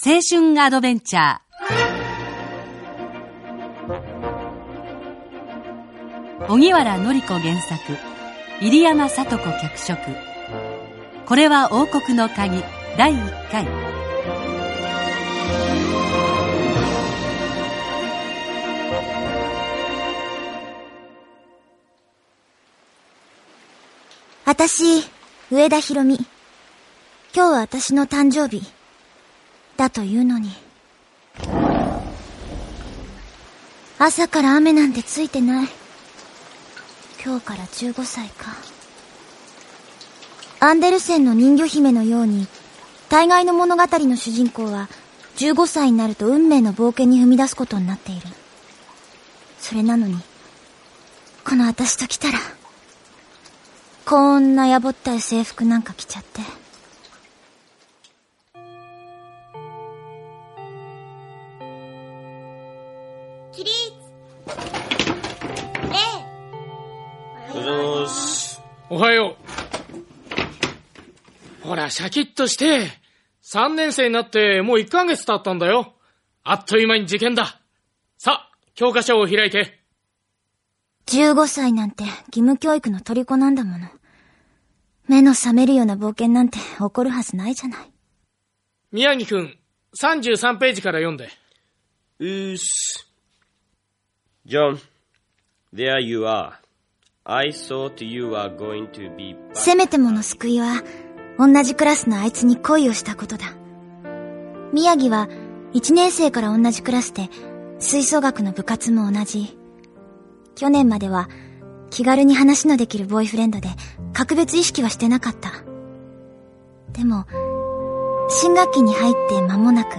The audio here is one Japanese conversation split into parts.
青春アドベンチャー。荻原紀子原作。入山聡子脚色。これは王国の鍵。第1回。私、上田博美。今日は私の誕生日。だというのに。朝から雨なんてついてない。今日から15歳か。アンデルセンの人魚姫のように、大概の物語の主人公は15歳になると運命の冒険に踏み出すことになっている。それなのに、この私と来たら、こんなやぼったい制服なんか着ちゃって。おはよう。ほら、シャキッとして、3年生になってもう1ヶ月経ったんだよ。あっという間に受験だ。さあ、教科書を開いて。15歳なんて義務教育の虜なんだもの。目の覚めるような冒険なんて起こるはずないじゃない。宮城くん、33ページから読んで。うーす。John, there you are. せめてもの救いは、同じクラスのあいつに恋をしたことだ。宮城は、1年生から同じクラスで、吹奏楽の部活も同じ。去年までは、気軽に話のできるボーイフレンドで、格別意識はしてなかった。でも、新学期に入って間もなく、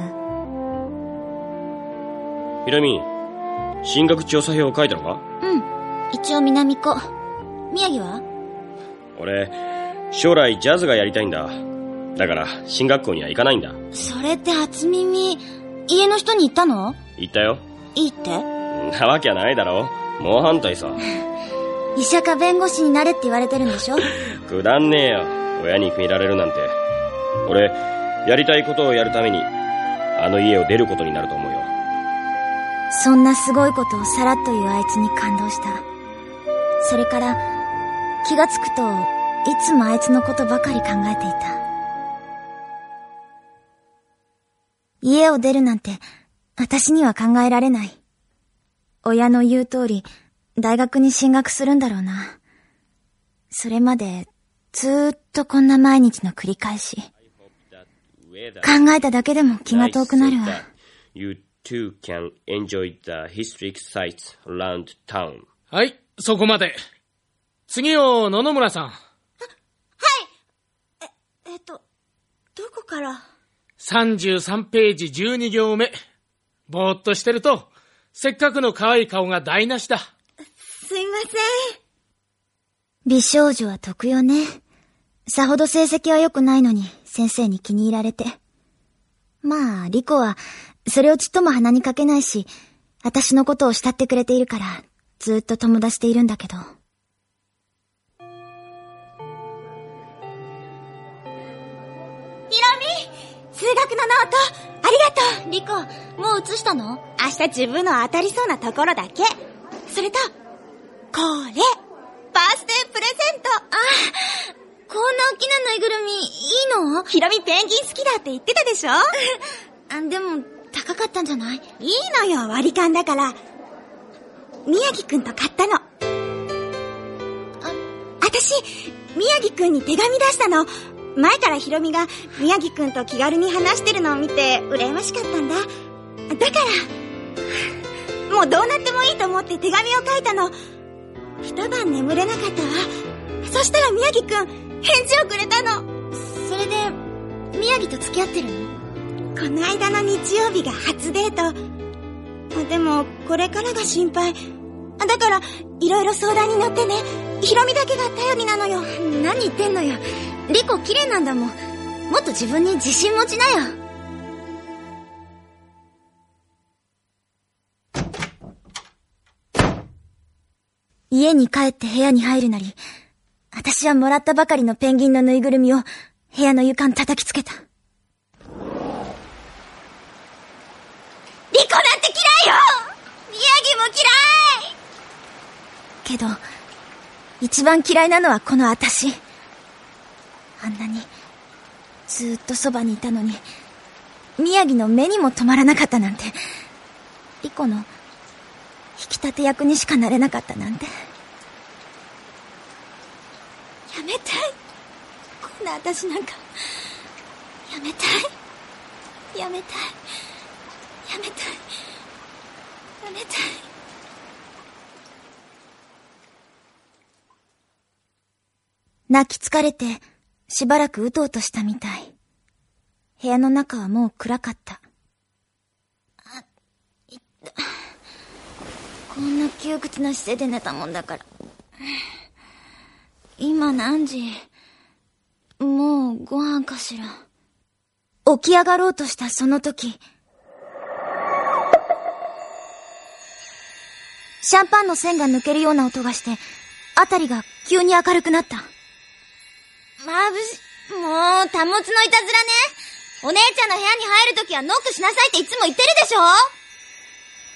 ひろみ、進学調査票を書いたのか？うん、一応南子。宮城は？俺、将来ジャズがやりたいんだ。だから、進学校には行かないんだ。それって初耳、家の人に言ったの？言ったよ。いいって？なわけはないだろ。猛反対さ。医者か弁護士になれって言われてるんでしょ？くだんねえよ。親に決められるなんて。俺、やりたいことをやるために、あの家を出ることになると思うよ。そんなすごいことをさらっと言うあいつに感動した。それから、気がつくと、いつもあいつのことばかり考えていた。家を出るなんて、私には考えられない。親の言う通り、大学に進学するんだろうな。それまで、ずーっとこんな毎日の繰り返し。考えただけでも気が遠くなるわ。You too can enjoy the historic sites around town. はい、そこまで。次を野々村さん。えっと、どこから？33ページ12行目。ぼーっとしてると、せっかくの可愛い顔が台無しだ。すいません。美少女は得よね。さほど成績は良くないのに、先生に気に入られて。まあ、リコは、それをちっとも鼻にかけないし、私のことを慕ってくれているから、ずっと友達でいるんだけど。学のノート、ありがとうリコ、もう写したの？明日自分の当たりそうなところだけ。それと、これ、バースデープレゼント。あこんな大きなぬいぐるみ、いいの？ひろみペンギン好きだって言ってたでしょ？あ、でも、高かったんじゃない？いいのよ、割り勘だから。宮城くんと買ったの。あ、私、宮城くんに手紙出したの。前からひろみが宮城くんと気軽に話してるのを見て羨ましかったんだ。だから、もうどうなってもいいと思って手紙を書いたの。一晩眠れなかったわ。そしたら宮城くん、返事をくれたの。それで、宮城と付き合ってるの？この間の日曜日が初デート。でも、これからが心配。だから、いろいろ相談に乗ってね。ひろみだけが頼りなのよ。何言ってんのよ。リコ綺麗なんだもん。もっと自分に自信持ちなよ。家に帰って部屋に入るなり、私はもらったばかりのペンギンのぬいぐるみを部屋の床に叩きつけた。子なんて嫌いよ宮城も嫌いけど、一番嫌いなのはこの私。あんなに、ずっとそばにいたのに、宮城の目にも止まらなかったなんて、リコの、引き立て役にしかなれなかったなんて。やめたい。こんな私なんか。やめたい。やめたい。やめたい。やめたい。泣き疲れて、しばらくうとうとしたみたい。部屋の中はもう暗かった。あ、いったこんな窮屈な姿勢で寝たもんだから。今何時？もうご飯かしら。起き上がろうとしたその時。シャンパンの線が抜けるような音がして、あたりが急に明るくなった。まぶし、もう、たもつのいたずらね。お姉ちゃんの部屋に入るときはノックしなさいっていつも言ってるでしょ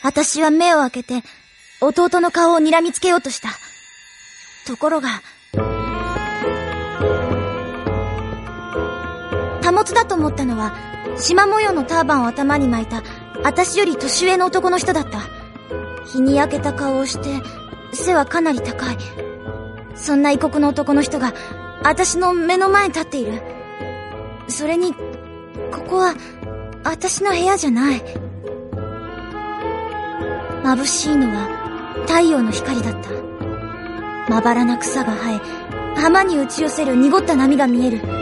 私は目を開けて、弟の顔を睨みつけようとした。ところが、保つだと思ったのは、縞模様のターバンを頭に巻いた、私より年上の男の人だった。日に焼けた顔をして、背はかなり高い。そんな異国の男の人が、私の目の前に立っている。それに、ここは、私の部屋じゃない。眩しいのは、太陽の光だった。まばらな草が生え、浜に打ち寄せる濁った波が見える。ここ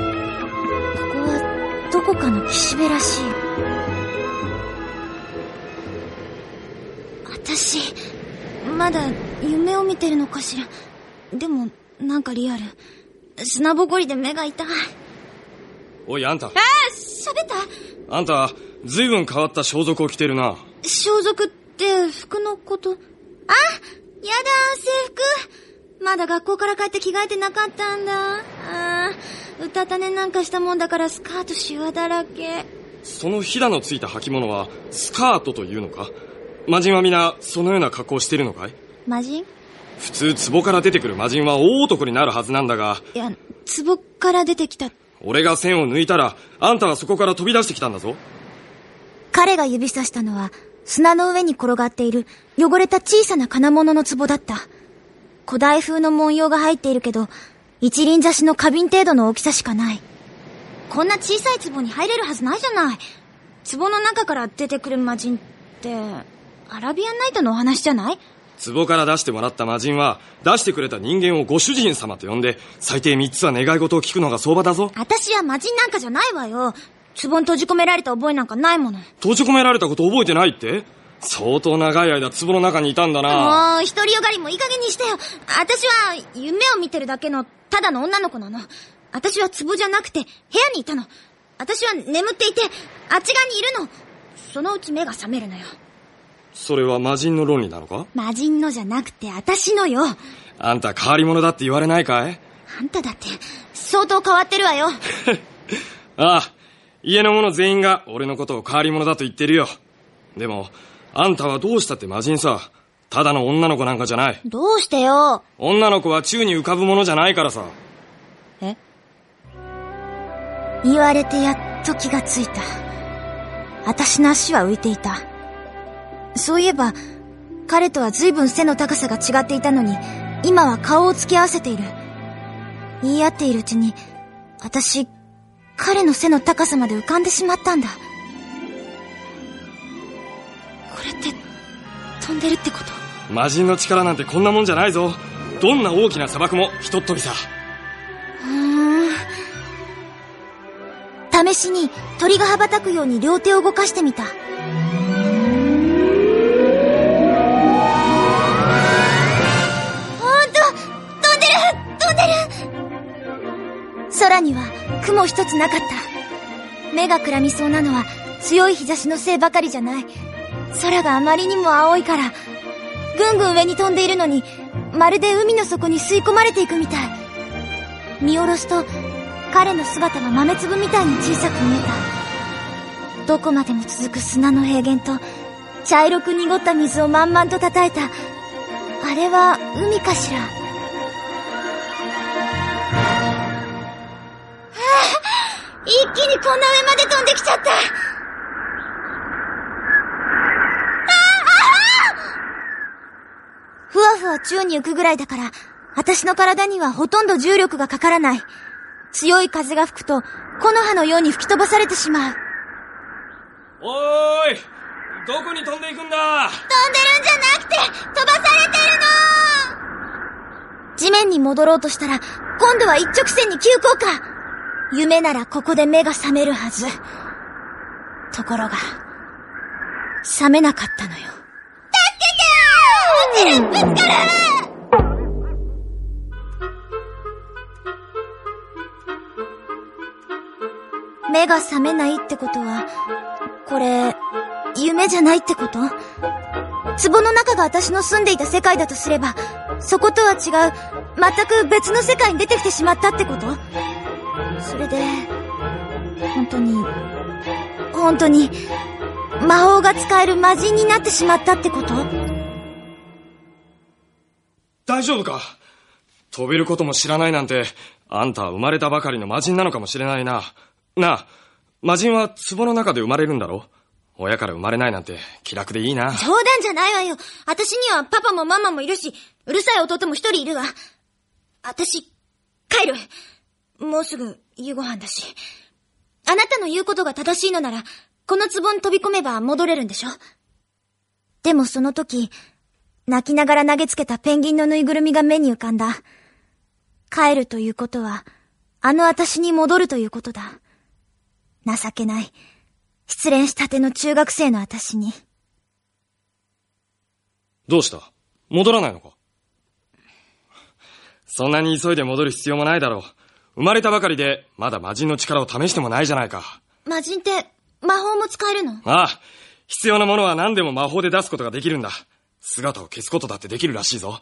は、どこかの岸辺らしい。私、まだ夢を見てるのかしら。でも、なんかリアル。砂ぼこりで目が痛い。おい、あんた。ああ、喋ったあんた、ずいぶん変わった装束を着てるな。装束って服のこと？あ、やだ、制服。まだ学校から帰って着替えてなかったんだ。ああ、うたた寝なんかしたもんだからスカートシワだらけ。そのひだのついた履物は、スカートというのか？魔人は皆、そのような格好をしてるのかい？魔人普通、壺から出てくる魔人は大男になるはずなんだが、いや、壺から出てきた。俺が線を抜いたら、あんたはそこから飛び出してきたんだぞ。彼が指さしたのは、砂の上に転がっている汚れた小さな金物の壺だった。古代風の文様が入っているけど、一輪挿しの花瓶程度の大きさしかない。こんな小さい壺に入れるはずないじゃない。壺の中から出てくる魔人って、アラビアンナイトのお話じゃない？壺から出してもらった魔人は、出してくれた人間をご主人様と呼んで、最低3つは願い事を聞くのが相場だぞ。私は魔人なんかじゃないわよ。壺に閉じ込められた覚えなんかないもの。閉じ込められたこと覚えてないって？相当長い間壺の中にいたんだな。もう、独りよがりもいい加減にしてよ。私は、夢を見てるだけの、ただの女の子なの。私は壺じゃなくて、部屋にいたの。私は眠っていて、あっち側にいるの。そのうち目が覚めるのよ。それは魔人の論理なのか？魔人のじゃなくて、私のよ。あんた変わり者だって言われないかい？あんただって、相当変わってるわよ。ああ、家の者全員が俺のことを変わり者だと言ってるよ。でも、あんたはどうしたって魔人さ？ただの女の子なんかじゃない。どうしてよ？女の子は宙に浮かぶものじゃないからさ。え？言われてやっと気がついた。私の足は浮いていた。そういえば、彼とは随分背の高さが違っていたのに、今は顔を突き合わせている。言い合っているうちに、私、彼の背の高さまで浮かんでしまったんだ。これって、飛んでるってこと？魔人の力なんてこんなもんじゃないぞ。どんな大きな砂漠もひとっ飛びさ。うーん。試しに鳥が羽ばたくように両手を動かしてみた。雲一つなかった。目がくらみそうなのは強い日差しのせいばかりじゃない。空があまりにも青いから、ぐんぐん上に飛んでいるのに、まるで海の底に吸い込まれていくみたい。見下ろすと、彼の姿は豆粒みたいに小さく見えた。どこまでも続く砂の平原と、茶色く濁った水を満々と叩いた、あれは海かしら。上まで飛んできちゃった。ふわふわ宙に浮くぐらいだから、私の体にはほとんど重力がかからない。強い風が吹くと、木の葉のように吹き飛ばされてしまう。おーいどこに飛んでいくんだ？飛んでるんじゃなくて、飛ばされてるの地面に戻ろうとしたら、今度は一直線に急降下夢ならここで目が覚めるはず。ところが、覚めなかったのよ。助けて落ちるぶつかる目が覚めないってことは、これ、夢じゃないってこと？壺の中が私の住んでいた世界だとすれば、そことは違う、全く別の世界に出てきてしまったってこと？それで、本当に、本当に、魔法が使える魔人になってしまったってこと？大丈夫か？飛べることも知らないなんて、あんたは生まれたばかりの魔人なのかもしれないな。なあ、魔人は壺の中で生まれるんだろ？親から生まれないなんて気楽でいいな。冗談じゃないわよ。私にはパパもママもいるし、うるさい弟も一人いるわ。私、帰る。もうすぐ夕ご飯だし。あなたの言うことが正しいのなら、この壺に飛び込めば戻れるんでしょ？でもその時、泣きながら投げつけたペンギンのぬいぐるみが目に浮かんだ。帰るということは、あの私に戻るということだ。情けない。失恋したての中学生の私に。どうした？戻らないのか？そんなに急いで戻る必要もないだろう。生まれたばかりで、まだ魔人の力を試してもないじゃないか。魔人って、魔法も使えるの？ああ。必要なものは何でも魔法で出すことができるんだ。姿を消すことだってできるらしいぞ。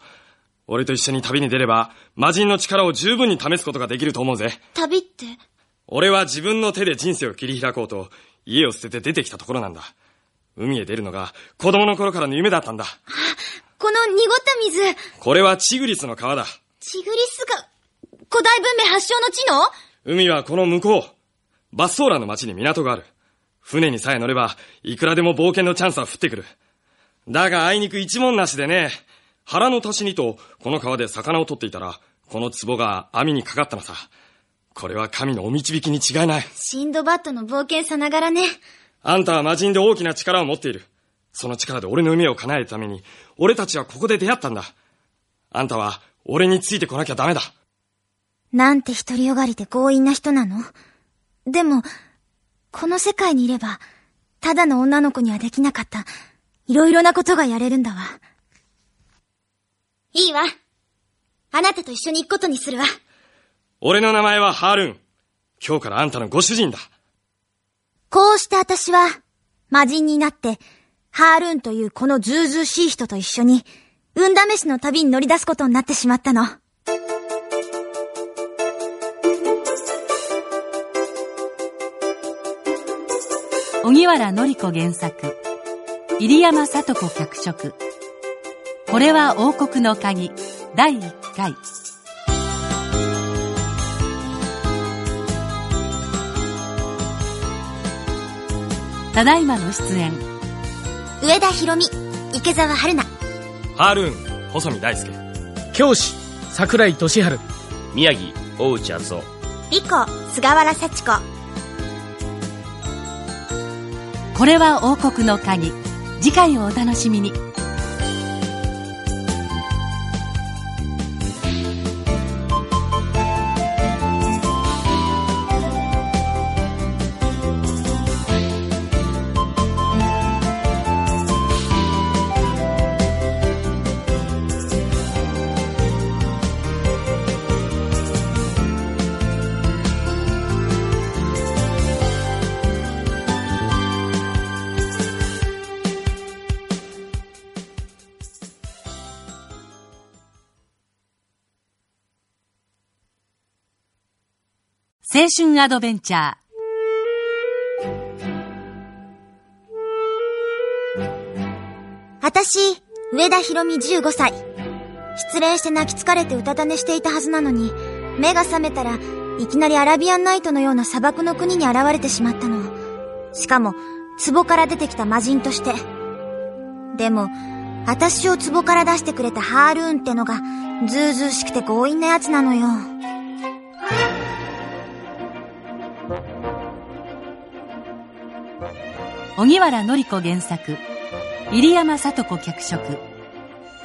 俺と一緒に旅に出れば、魔人の力を十分に試すことができると思うぜ。旅って？俺は自分の手で人生を切り開こうと、家を捨てて出てきたところなんだ。海へ出るのが子供の頃からの夢だったんだ。あ、この濁った水。これはチグリスの川だ。チグリスが、古代文明発祥の地の？海はこの向こう。バッソーラの町に港がある。船にさえ乗れば、いくらでも冒険のチャンスは降ってくる。だがあいにく一文なしでね、腹の足しにと、この川で魚を取っていたら、この壺が網にかかったのさ。これは神のお導きに違いない。シンドバッドの冒険さながらね。あんたは魔人で大きな力を持っている。その力で俺の夢を叶えるために、俺たちはここで出会ったんだ。あんたは、俺についてこなきゃダメだ。なんて独りよがりで強引な人なの？でも、この世界にいれば、ただの女の子にはできなかった、いろいろなことがやれるんだわ。いいわ。あなたと一緒に行くことにするわ。俺の名前はハールーン。今日からあんたのご主人だ。こうして私は、魔人になって、ハールーンというこのずうずうしい人と一緒に、運試しの旅に乗り出すことになってしまったの。小木原紀子原作、入山聡子脚色。これは王国の鍵、第1回。ただいまの出演。上田博美池澤春菜。ハールーン細見大輔。教師桜井俊治。宮城大内敦夫。理子菅原幸子これは王国の鍵。次回をお楽しみに。青春アドベンチャー私、上田博美15歳。失恋して泣き疲れてうたた寝していたはずなのに、目が覚めたらいきなりアラビアンナイトのような砂漠の国に現れてしまったの。しかも、壺から出てきた魔人として。でも、私を壺から出してくれたハールーンってのが、ずうずうしくて強引なやつなのよ。小木原紀子原作入山聡子脚色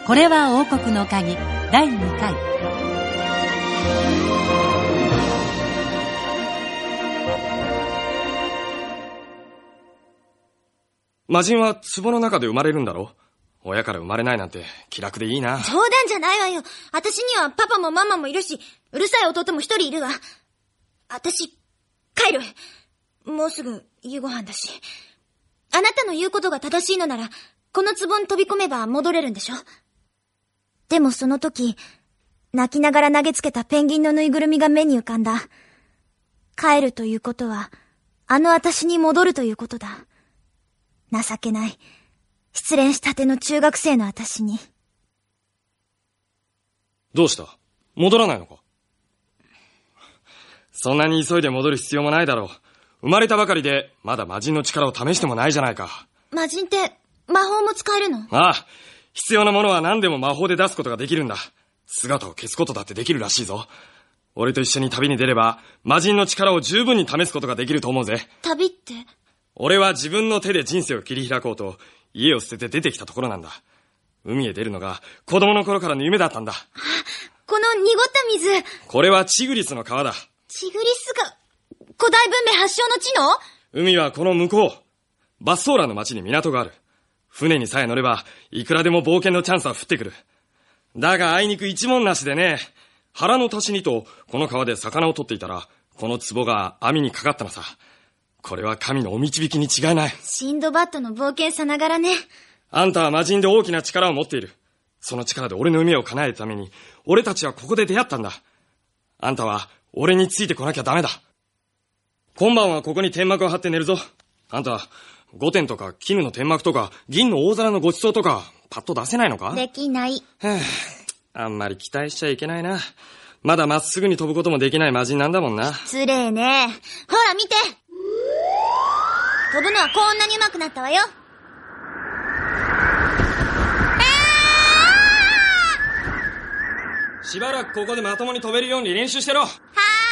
これは王国の鍵第2回魔人は壺の中で生まれるんだろ親から生まれないなんて気楽でいいな。冗談じゃないわよ。私にはパパもママもいるし、うるさい弟も一人いるわ。私、帰る。もうすぐ夕ご飯だし。あなたの言うことが正しいのなら、この壺に飛び込めば戻れるんでしょ？でもその時、泣きながら投げつけたペンギンのぬいぐるみが目に浮かんだ。帰るということは、あの私に戻るということだ。情けない。失恋したての中学生の私に。どうした？戻らないのか？そんなに急いで戻る必要もないだろう。生まれたばかりで、まだ魔人の力を試してもないじゃないか。魔人って、魔法も使えるの？ああ、必要なものは何でも魔法で出すことができるんだ。姿を消すことだってできるらしいぞ。俺と一緒に旅に出れば、魔人の力を十分に試すことができると思うぜ。旅って？俺は自分の手で人生を切り開こうと、家を捨てて出てきたところなんだ。海へ出るのが子供の頃からの夢だったんだ。この濁った水、これはチグリスの川だ。チグリスが、古代文明発祥の地の？海はこの向こう。バッソーラの町に港がある。船にさえ乗れば、いくらでも冒険のチャンスは降ってくる。だがあいにく一文なしでね、腹の足しにと、この川で魚を取っていたら、この壺が網にかかったのさ。これは神のお導きに違いない。シンドバッドの冒険さながらね。あんたは魔人で大きな力を持っている。その力で俺の夢を叶えるために、俺たちはここで出会ったんだ。あんたは、俺についてこなきゃダメだ。今晩はここに天幕を張って寝るぞ。あんた、御殿とか絹の天幕とか銀の大皿のご馳走とか、パッと出せないのか？できない。はあ、あんまり期待しちゃいけないな。まだまっすぐに飛ぶこともできない魔人なんだもんな。失礼ね。ほら見て飛ぶのはこんなに上手くなったわよ。しばらくここでまともに飛べるように練習してろ。はーい。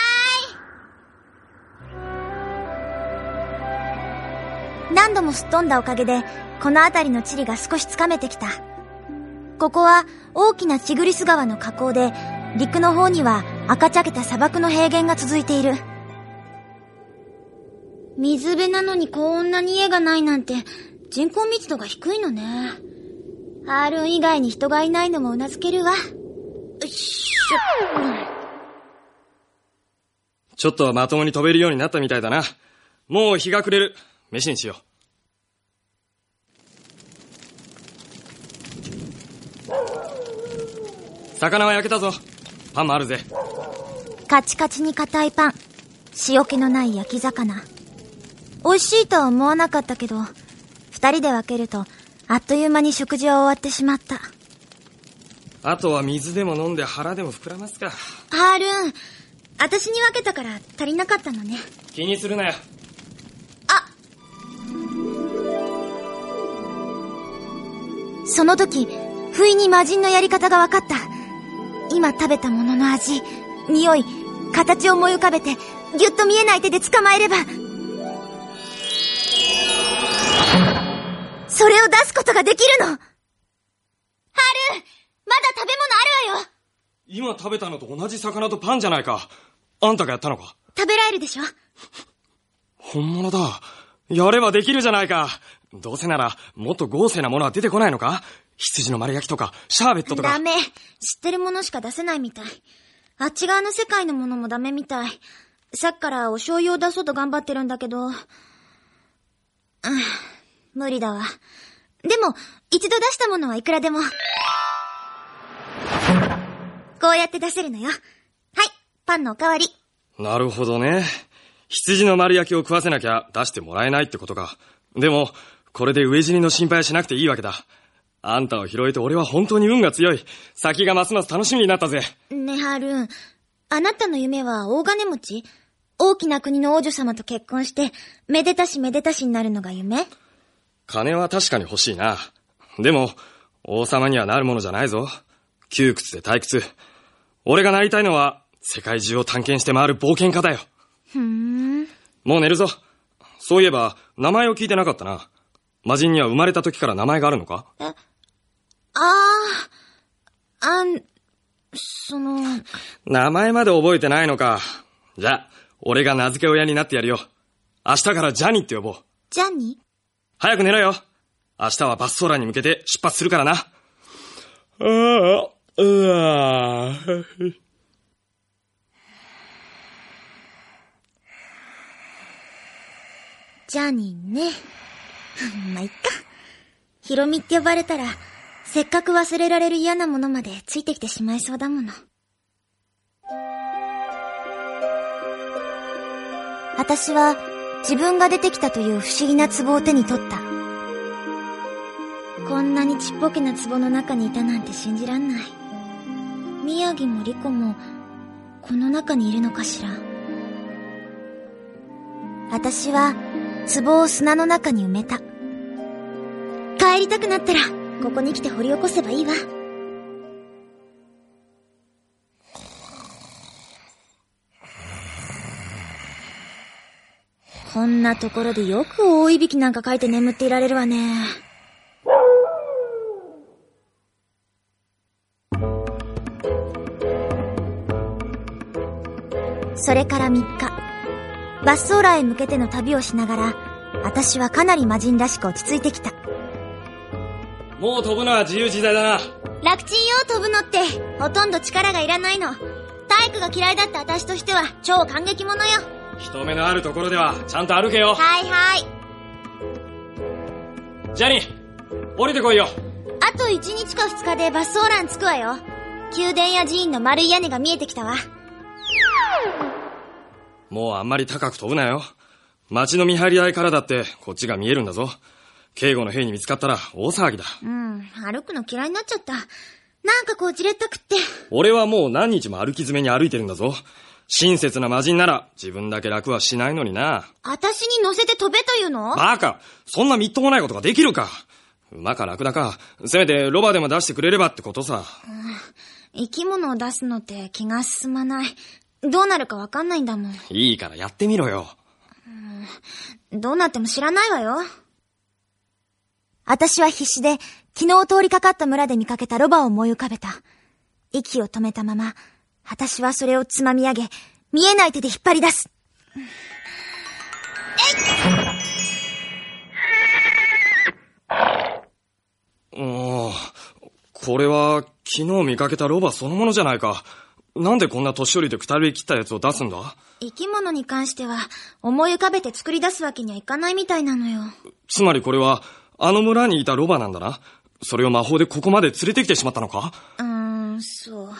何度もすっ飛んだおかげで、この辺りの地理が少しつかめてきた。ここは大きなチグリス川の河口で、陸の方には赤茶けた砂漠の平原が続いている。水辺なのにこんなに家がないなんて、人口密度が低いのね。ハールン以外に人がいないのもうなずけるわ。ちょっとはまともに飛べるようになったみたいだな。もう日が暮れる。飯にしよう。魚は焼けたぞ。パンもあるぜ。カチカチに硬いパン。塩気のない焼き魚。美味しいとは思わなかったけど、二人で分けると、あっという間に食事は終わってしまった。あとは水でも飲んで腹でも膨らますか。ハールン、私に分けたから足りなかったのね。気にするなよ。その時、不意に魔人のやり方が分かった。今食べたものの味、匂い、形を思い浮かべて、ぎゅっと見えない手で捕まえれば、それを出すことができるの？ハルまだ食べ物あるわよ今食べたのと同じ魚とパンじゃないか。あんたがやったのか食べられるでしょ？本物だ。やればできるじゃないか。どうせなら、もっと豪勢なものは出てこないのか？羊の丸焼きとか、シャーベットとか。ダメ。知ってるものしか出せないみたい。あっち側の世界のものもダメみたい。さっきからお醤油を出そうと頑張ってるんだけど。うん、無理だわ。でも、一度出したものはいくらでも。こうやって出せるのよ。はい、パンのおかわり。なるほどね。羊の丸焼きを食わせなきゃ出してもらえないってことか。でも、これで飢え死にの心配はしなくていいわけだ。あんたを拾えて俺は本当に運が強い。先がますます楽しみになったぜ。ね、ハルーン。あなたの夢は大金持ち？大きな国の王女様と結婚して、めでたしめでたしになるのが夢？金は確かに欲しいな。でも、王様にはなるものじゃないぞ。窮屈で退屈。俺がなりたいのは、世界中を探検して回る冒険家だよ。ふーん。もう寝るぞ。そういえば、名前を聞いてなかったな。魔人には生まれた時から名前があるのか？ああ、あん、その、名前まで覚えてないのか。じゃあ、俺が名付け親になってやるよ。明日からジャニーって呼ぼう。ジャニ早く寝ろよ。明日はバスソーラーに向けて出発するからな。ああ、うわジャニーね。まあ、いっか。ヒロミって呼ばれたら、せっかく忘れられる嫌なものまでついてきてしまいそうだもの。私は自分が出てきたという不思議な壺を手に取った。こんなにちっぽけな壺の中にいたなんて信じらんない。宮城もリコも、この中にいるのかしら。私は、壺を砂の中に埋めた。帰りたくなったら、ここに来て掘り起こせばいいわ。こんなところでよく大いびきなんか書いて眠っていられるわね。それから3日、バスソーラーへ向けての旅をしながら、私はかなり魔人らしく落ち着いてきた。もう飛ぶのは自由自在だな。楽ちんよ、飛ぶのって。ほとんど力がいらないの。体育が嫌いだった私としては超感激者よ。人目のあるところではちゃんと歩けよ。はいはい。ジャニー、降りてこいよ。あと1日か2日でバスソーラーに着くわよ。宮殿や寺院の丸い屋根が見えてきたわ。もうあんまり高く飛ぶなよ。街の見張り合いからだってこっちが見えるんだぞ。警護の兵に見つかったら大騒ぎだ。うん、歩くの嫌いになっちゃった。なんかこうじれったくって。俺はもう何日も歩き詰めに歩いてるんだぞ。親切な魔人なら自分だけ楽はしないのにな。私に乗せて飛べというの？バカそんなみっともないことができるか馬かラクダか、せめてロバでも出してくれればってことさ。生き物を出すのって気が進まない。どうなるかわかんないんだもん。いいからやってみろよ。どうなっても知らないわよ。私は必死で、昨日通りかかった村で見かけたロバを思い浮かべた。息を止めたまま、私はそれをつまみ上げ、見えない手で引っ張り出す。うーん。これは昨日見かけたロバそのものじゃないか。なんでこんな年寄りでくたびれ切ったやつを出すんだ？生き物に関しては、思い浮かべて作り出すわけにはいかないみたいなのよ。つまりこれは、あの村にいたロバなんだな。それを魔法でここまで連れてきてしまったのか？うーん、そ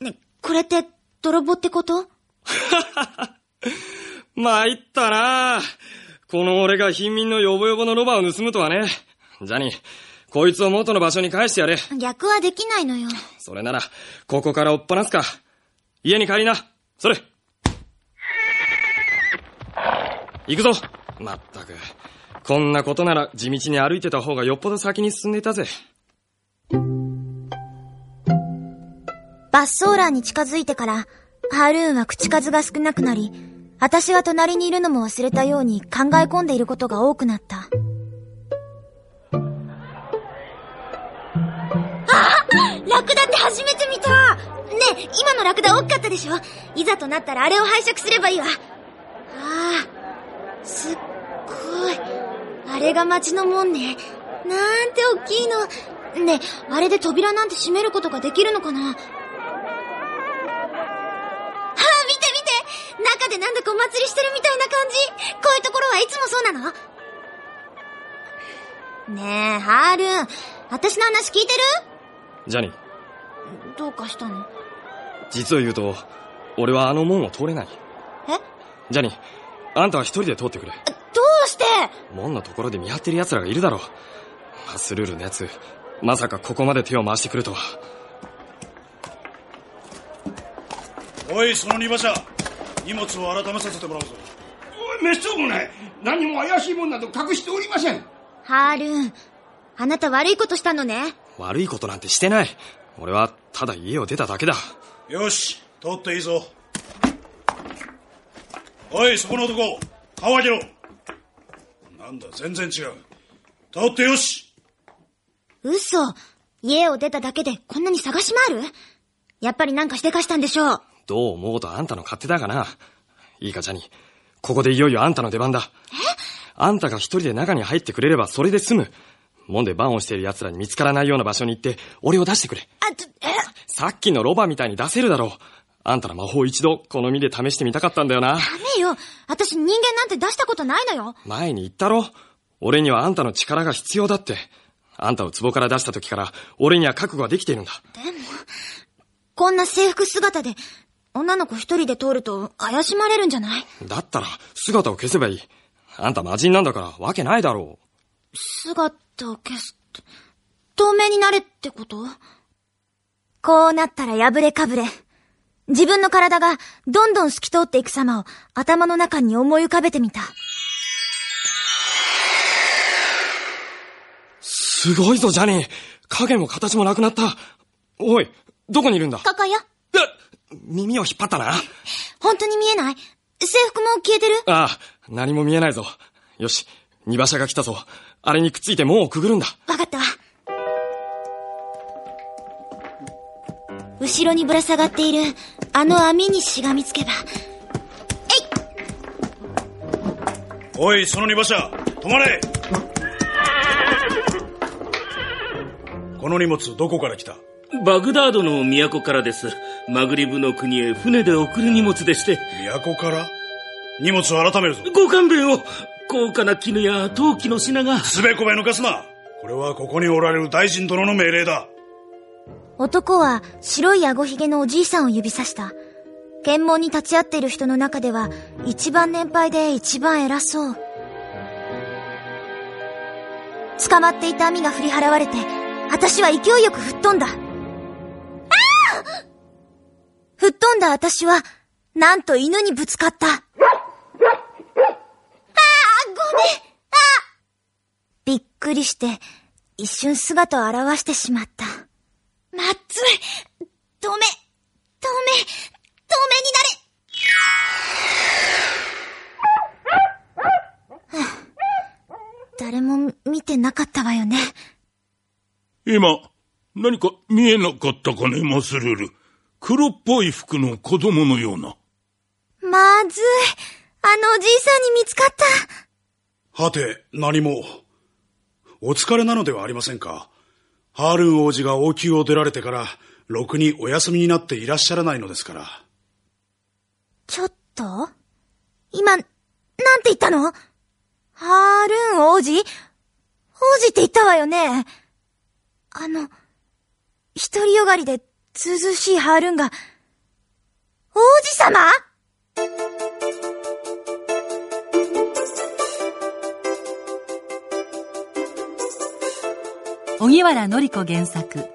う。ね、これって、泥棒ってこと？参ったなこの俺が貧民のヨボヨボのロバを盗むとはね。ジャニー、こいつを元の場所に返してやれ。逆はできないのよ。それなら、ここから追っ放すか。家に帰りな。それ。行くぞ。まったく。こんなことなら地道に歩いてた方がよっぽど先に進んでいたぜ。バスソーラーに近づいてから、ハルーンは口数が少なくなり、私が隣にいるのも忘れたように考え込んでいることが多くなった。ラクダって初めて見たねえ、今のラクダ大きかったでしょ？いざとなったらあれを拝借すればいいわ。ああ、すっごい。あれが街の門ね。なんて大きいの。ねえ、あれで扉なんて閉めることができるのかな？はあ、見て見て中でなんだかお祭りしてるみたいな感じこういうところはいつもそうなの？ねえ、ハールン。私の話聞いてる？ジャニー、どうかしたの？実を言うと、俺はあの門を通れない。え？ジャニー、あんたは一人で通ってくれ。どうして？門のところで見張ってる奴らがいるだろう。マスルールのやつ、まさかここまで手を回してくるとは。おい、その荷馬車。荷物を改めさせてもらうぞ。めっそうもない。何も怪しいもんなど隠しておりません。ハールーン、あなた悪いことしたのね。悪いことなんてしてない。俺はただ家を出ただけだ。よし、通っていいぞ。おい、そこの男、顔上げろ。なんだ、全然違う。通ってよし。嘘。家を出ただけでこんなに探し回る？やっぱりなんかしてかしたんでしょう。どう思うとあんたの勝手だがな。いいか、ジャニー。ここでいよいよあんたの出番だ。え？あんたが一人で中に入ってくれればそれで済む。門で番をしている奴らに見つからないような場所に行って、俺を出してくれ。あ、え？さっきのロバみたいに出せるだろう。あんたの魔法を一度、この身で試してみたかったんだよな。ダメよ。私人間なんて出したことないのよ。前に言ったろ俺にはあんたの力が必要だって。あんたを壺から出した時から、俺には覚悟ができているんだ。でも、こんな制服姿で、女の子一人で通ると怪しまれるんじゃない？だったら、姿を消せばいい。あんた魔人なんだから、わけないだろう。姿を消すって、透明になれってこと？こうなったら破れかぶれ。自分の体がどんどん透き通っていく様を頭の中に思い浮かべてみた。すごいぞ、ジャニー。影も形もなくなった。おい、どこにいるんだ？ここよ。耳を引っ張ったな。本当に見えない？制服も消えてる？ああ、何も見えないぞ。よし、荷馬車が来たぞ。あれにくっついて門をくぐるんだ。わかったわ。後ろにぶら下がっている、あの網にしがみつけば。えいおい、その荷馬車、止まれこの荷物、どこから来た？バグダードの都からです。マグリブの国へ船で送る荷物でして。都から？荷物を改めるぞ。ご勘弁を高価な絹や陶器の品が。すべこべ抜かすなこれはここにおられる大臣殿の命令だ。男は白い顎ひげのおじいさんを指さした。検問に立ち会っている人の中では一番年配で一番偉そう。捕まっていた網が振り払われて、私は勢いよく吹っ飛んだ。吹っ飛んだ私は、なんと犬にぶつかった。あびっくりして、一瞬姿を現してしまった。まずい透明透明透明になれ誰も見てなかったわよね。今、何か見えなかったかね、マスルール。黒っぽい服の子供のような。まずい。あのおじいさんに見つかった。はて、何も。お疲れなのではありませんか。ハールン王子が王宮を出られてから、ろくにお休みになっていらっしゃらないのですから。ちょっと？今、なんて言ったの？ハールン王子？王子って言ったわよね。あの、独りよがりで、ずずしいハールンが、王子様？荻原紀子原作、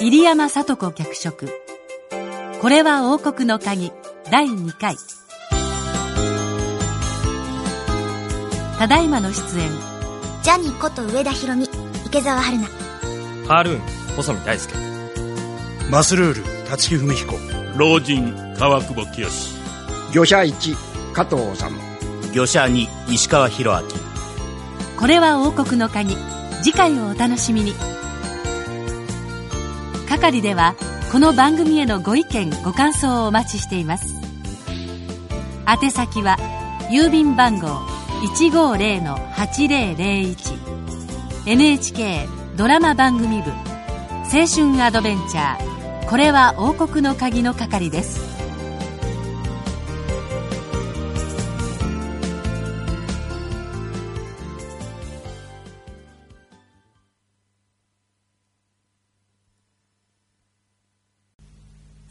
入山聡子脚色。これは王国の鍵、第2回。ただいまの出演。ジャニこと上田博美、池澤春菜。ハールーン、細見大輔。マスルール立木文彦老人川久保清魚者一加藤治魚者二石川博明これは王国の鍵次回をお楽しみに。係ではこの番組へのご意見ご感想をお待ちしています。宛先は郵便番号150-8001 NHK ドラマ番組部。青春アドベンチャー。これは王国の鍵の係です。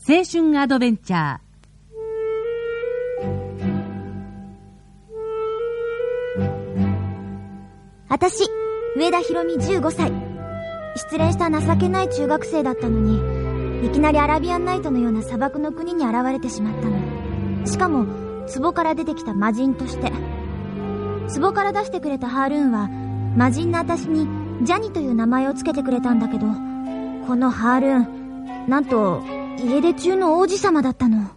青春アドベンチャー。私、上田博美15歳。失恋した情けない中学生だったのにいきなりアラビアンナイトのような砂漠の国に現れてしまったの。しかも壺から出てきた魔人として。壺から出してくれたハールーンは魔人の私にジャニという名前を付けてくれたんだけどこのハールーンなんと家出中の王子様だったの。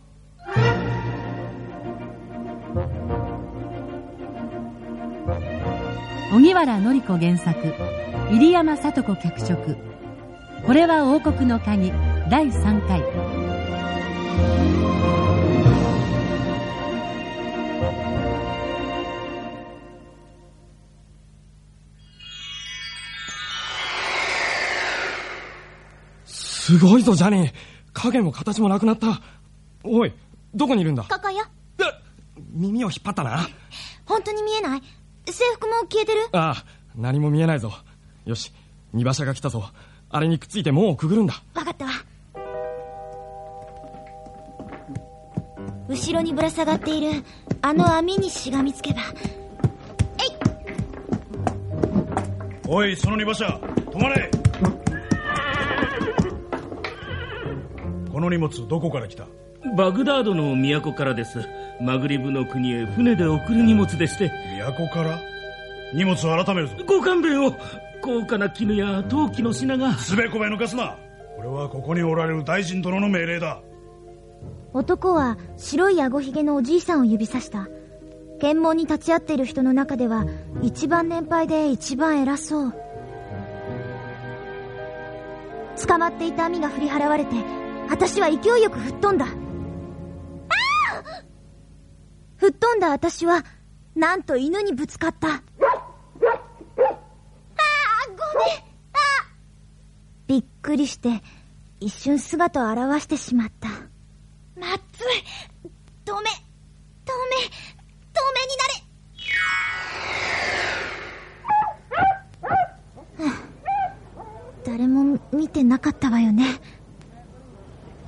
荻原紀子原作入山聡子脚色。これは王国の鍵第3回。すごいぞ、ジャニー。影も形もなくなった。おい、どこにいるんだ？ここよ耳を引っ張ったな。本当に見えない？制服も消えてる？ああ、何も見えないぞ。よし、荷馬車が来たぞ。あれにくっついて門をくぐるんだ。わかったわ後ろにぶら下がっているあの網にしがみつけばおいその荷馬車止まれこの荷物どこから来た？バグダードの都からです。マグリブの国へ船で送る荷物でして。都から？荷物を改めるぞ。ご勘弁を。高価な絹や陶器の品が。つべこべ抜かすなこれはここにおられる大臣殿の命令だ。男は白いあごひげのおじいさんを指さした。検問に立ち会っている人の中では一番年配で一番偉そう。捕まっていた網が振り払われて私は勢いよく吹っ飛んだ。吹っ飛んだ私はなんと犬にぶつかった。ああごめんあびっくりして一瞬姿を現してしまった。まずい。透明透明透明になれ。はあ誰も見てなかったわよね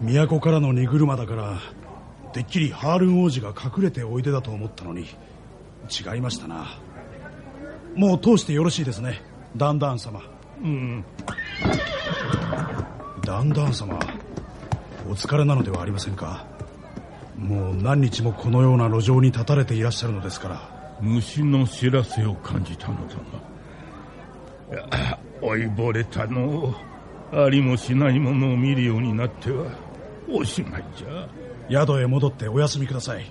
都からの荷車だからてっきりハールン王子が隠れておいでだと思ったのに違いましたな。もう通してよろしいですねダンダン様。うん。ダンダン様お疲れなのではありませんか。もう何日もこのような路上に立たれていらっしゃるのですから。虫の知らせを感じたのだが。いや老いぼれたのありもしないものを見るようになってはおしまいじゃ。宿へ戻ってお休みください。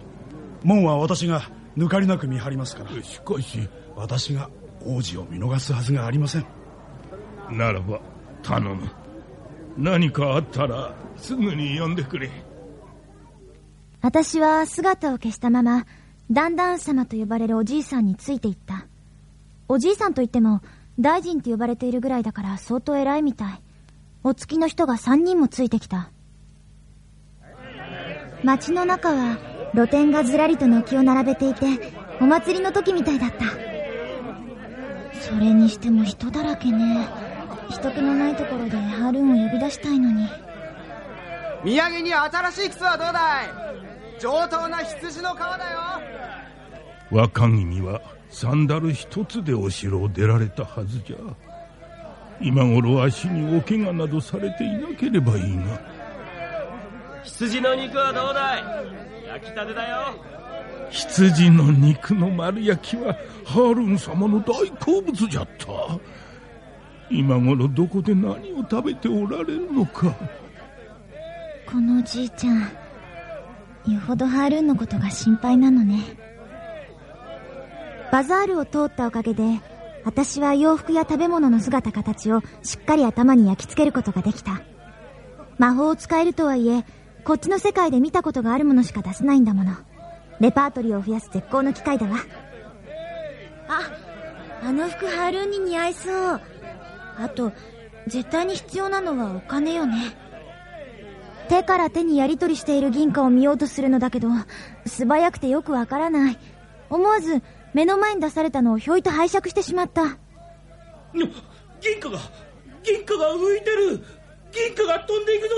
門は私が抜かりなく見張りますから。しかし私が王子を見逃すはずがありません。ならば頼む。何かあったらすぐに呼んでくれ。私は姿を消したままダンダン様と呼ばれるおじいさんについていった。おじいさんといっても大臣と呼ばれているぐらいだから相当偉いみたい。お付きの人が3人もついてきた街の中は露店がずらりと軒を並べていてお祭りの時みたいだった。それにしても人だらけね。人気のないところでハールーンを呼び出したいのに。土産に新しい靴はどうだい？上等な羊の皮だよ。若君はサンダル一つでお城を出られたはずじゃ。今頃足にお怪我などされていなければいいが羊の肉はどうだい?焼きたてだよ。羊の肉の丸焼きはハールン様の大好物じゃった。今頃どこで何を食べておられるのか。このおじいちゃんよほどハールーンのことが心配なのね。バザールを通ったおかげで私は洋服や食べ物の姿形をしっかり頭に焼き付けることができた。魔法を使えるとはいえこっちの世界で見たことがあるものしか出せないんだもの。レパートリーを増やす絶好の機会だわ。ああの服ハールーンに似合いそう。あと絶対に必要なのはお金よね。手から手にやり取りしている銀貨を見ようとするのだけど素早くてよくわからない。思わず目の前に出されたのをひょいと拝借してしまった。銀貨が銀貨が浮いてる銀貨が飛んでいくぞ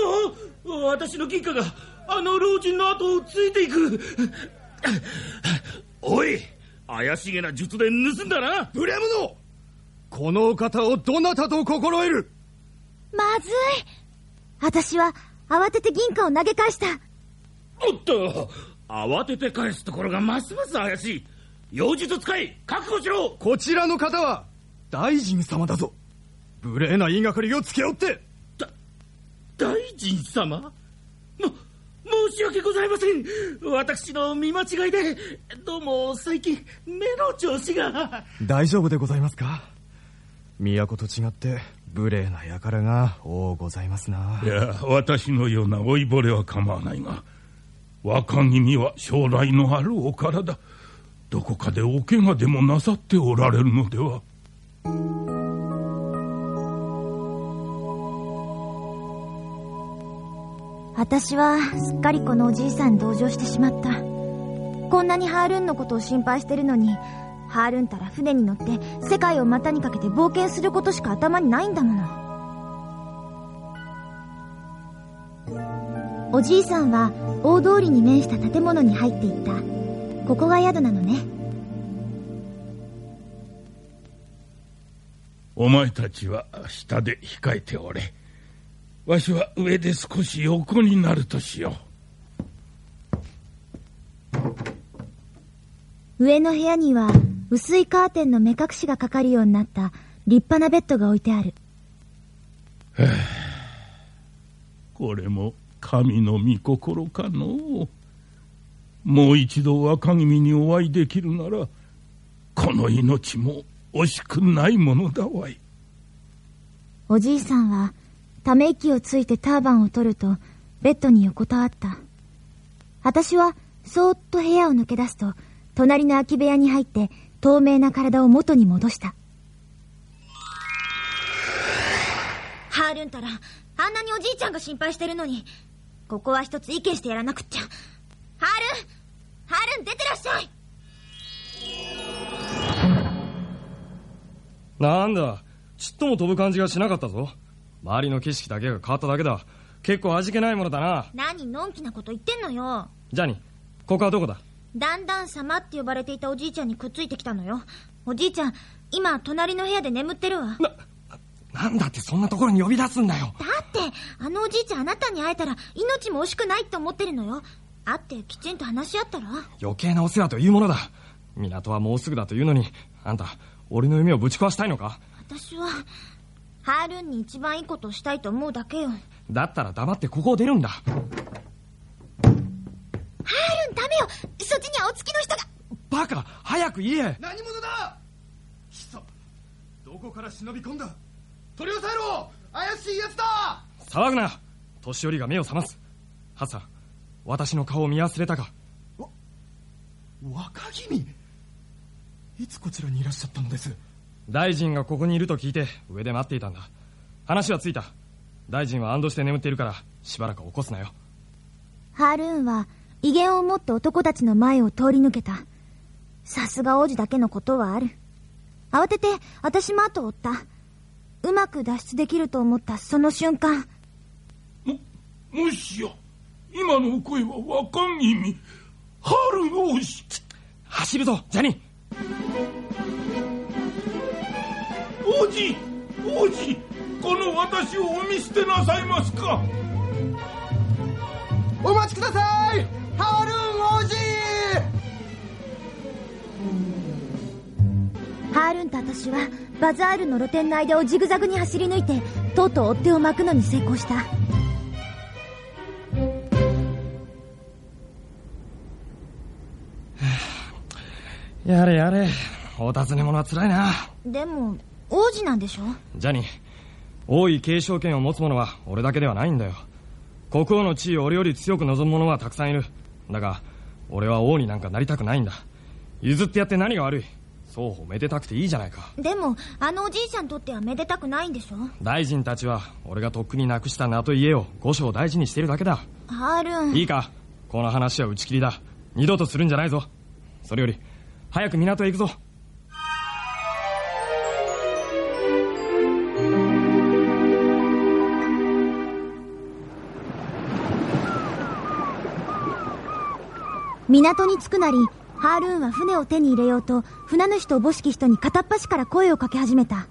私の銀貨があの老人の後をついていく。おい怪しげな術で盗んだな。無礼者このお方をどなたと心得る。まずい。私は慌てて銀貨を投げ返した。おっと。慌てて返すところがますます怪しい。妖術使い覚悟しろ。こちらの方は大臣様だぞ。無礼な言いがかりをつけおって。だ大臣様？も申し訳ございません。私の見間違いでどうも最近目の調子が。大丈夫でございますか？都と違って無礼な輩が多ございますな。いや私のような老いぼれは構わないが若君は将来のあるお体どこかでお怪我でもなさっておられるのでは私はすっかりこのおじいさん同情してしまった。こんなにハールーンのことを心配してるのにハールーンたら船に乗って世界を股にかけて冒険することしか頭にないんだもの。おじいさんは大通りに面した建物に入っていった。ここが宿なのね。お前たちは下で控えておれ。わしは上で少し横になるとしよう。上の部屋には薄いカーテンの目隠しがかかるようになった立派なベッドが置いてある。これも神の御心かの。もう一度若君にお会いできるならこの命も惜しくないものだわい。おじいさんはため息をついてターバンを取るとベッドに横たわった。私はそーっと部屋を抜け出すと隣の空き部屋に入って透明な体を元に戻した。ハールンたらあんなにおじいちゃんが心配してるのにここは一つ意見してやらなくっちゃ。ハールンハールン出てらっしゃい。なんだちっとも飛ぶ感じがしなかったぞ周りの景色だけが変わっただけだ。結構味気ないものだな。何のんきなこと言ってんのよ。ジャニーここはどこだ？だんだん様って呼ばれていたおじいちゃんにくっついてきたのよ。おじいちゃん今隣の部屋で眠ってるわ。ななんだってそんなところに呼び出すんだよ。だってあのおじいちゃんあなたに会えたら命も惜しくないって思ってるのよ。会ってきちんと話し合ったら。余計なお世話というものだ。港はもうすぐだというのに。あんた俺の夢をぶち壊したいのか？私はハールーンに一番いいことをしたいと思うだけよ。だったら黙ってここを出るんだ。ハールンダメよ。そっちにはお付きの人が。バカ早く言え。何者だ。貴様どこから忍び込んだ。取り押さえろ。怪しい奴だ。騒ぐな。年寄りが目を覚ます。ハッサン私の顔を見忘れたか。わ若君。いつこちらにいらっしゃったのです大臣がここにいると聞いて上で待っていたんだ。話はついた。大臣は安堵して眠っているからしばらく起こすなよ。ハールーンは威厳を持って男たちの前を通り抜けた。さすが王子だけのことはある。慌てて私も後を追った。うまく脱出できると思ったその瞬間。ももしや今の声は若君ハール王子走るぞジャニー王子王子この私をお見捨てなさいますか？お待ちください！ハールーン王子！ハールンと私はバザールの露店の間をジグザグに走り抜いてとうとう追っ手を巻くのに成功した。やれやれお尋ね者は辛いな。でも王子なんでしょ？ジャニー王位継承権を持つ者は俺だけではないんだよ。国王の地位を俺より強く望む者はたくさんいる。だが俺は王になんかなりたくないんだ。譲ってやって何が悪い。双方めでたくていいじゃないか。でもあのおじいさんにとってはめでたくないんでしょ？大臣たちは俺がとっくになくした名と家を御所を大事にしてるだけだ。ハールンいいか。この話は打ち切りだ。二度とするんじゃないぞ。それより早く港へ行くぞ港に着くなりハールーンは船を手に入れようと船主とおぼしき人に片っ端から声をかけ始めた。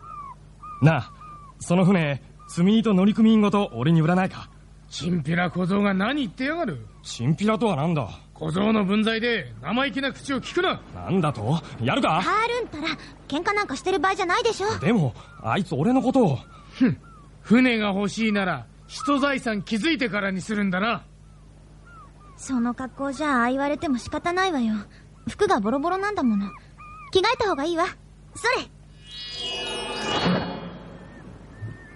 なあその船積み荷と乗組員ごと俺に売らないか？チンピラ小僧が何言ってやがる？チンピラとは何だ？小僧の分際で生意気な口を聞くな。なんだと？やるか？ハールンたら喧嘩なんかしてる場合じゃないでしょ。でもあいつ俺のことを。ふん。船が欲しいなら人財産気づいてからにするんだなその格好じゃああ言われても仕方ないわよ。服がボロボロなんだもの。着替えた方がいいわ。それ。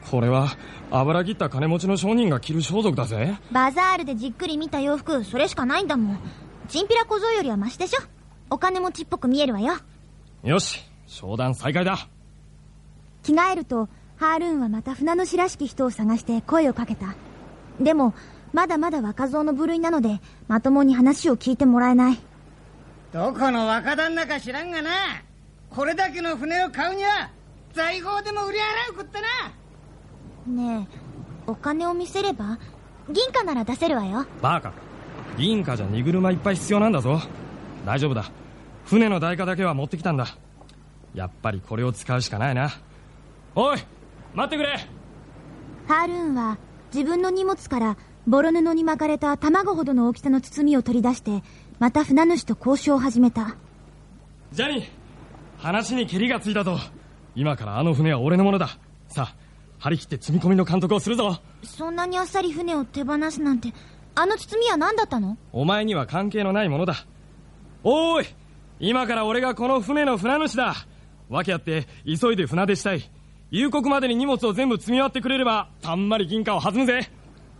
これは油切った金持ちの商人が着る装束だぜ。バザールでじっくり見た洋服それしかないんだもん。チンピラ小僧よりはマシでしょ。お金持ちっぽく見えるわよ。よし商談再開だ。着替えるとハールーンはまた船主らしき人を探して声をかけた。でもまだまだ若造の部類なのでまともに話を聞いてもらえない。どこの若旦那か知らんがな。これだけの船を買うには財宝でも売り払うこったな。ねえお金を見せれば銀貨なら出せるわよ。バカ銀貨じゃ荷車いっぱい必要なんだぞ。大丈夫だ。船の代価だけは持ってきたんだ。やっぱりこれを使うしかないな。おい待ってくれ。ハールーンは自分の荷物からボロ布に巻かれた卵ほどの大きさの包みを取り出してまた船主と交渉を始めた。ジャニー話にケリがついたぞ。今からあの船は俺のものだ。さあ張り切って積み込みの監督をするぞ。そんなにあっさり船を手放すなんてあの包みは何だったの？お前には関係のないものだ。おーい今から俺がこの船の船主だ。訳あって急いで船出したい。夕刻までに荷物を全部積み終わってくれればたんまり銀貨を弾むぜ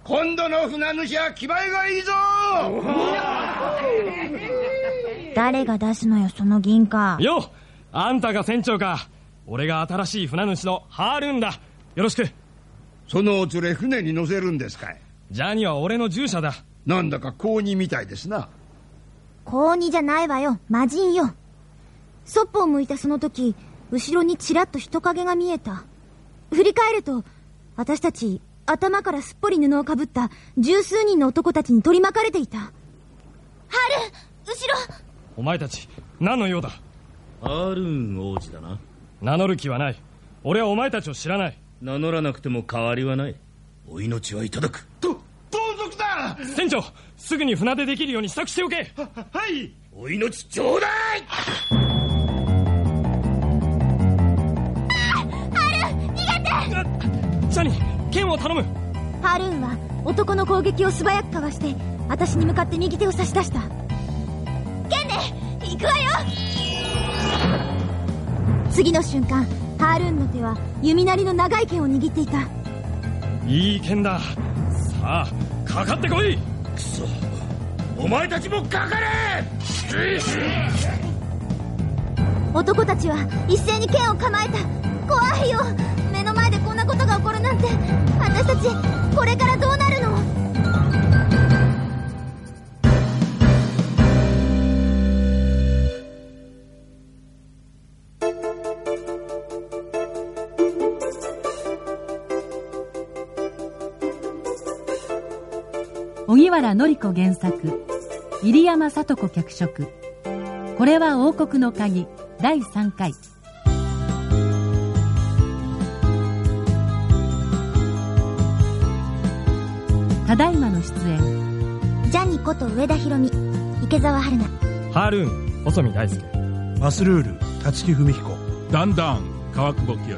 今度の船主は気前がいいぞ。誰が出すのよその銀貨。よあんたが船長か。俺が新しい船主のハールーンだ。よろしく。そのお連れ船に乗せるんですかい？ジャーニは俺の従者だ。なんだか公認みたいですな。高二じゃないわよ。魔人よ。そっぽを向いたその時後ろにちらっと人影が見えた。振り返ると私たち頭からすっぽり布をかぶった十数人の男たちに取り巻かれていた。ハル後ろ。お前たち何の用だ？アールーン王子だな。名乗る気はない。俺はお前たちを知らない。名乗らなくても変わりはない。お命はいただく。と盗賊だ！船長すぐに船出できるように支度しておけ。ははい！お命ちょうだい！ジャニー剣を頼む。ハルーンは男の攻撃を素早くかわして私に向かって右手を差し出した。剣で行くわよ。次の瞬間ハールーンの手は弓なりの長い剣を握っていた。いい剣だ。さあかかってこい。くそお前たちもかかれ。男たちは一斉に剣を構えた怖いよ。目の前でこんなことが起こるなんて。私たちこれからどうなるの？荻原紀子原作入山聡子脚色。これは王国の鍵第3回。ただいまの出演。ジャニこと上田博美。池澤春菜。ハールーン細見大輔。マスルール立木文彦。だんだん川久保清。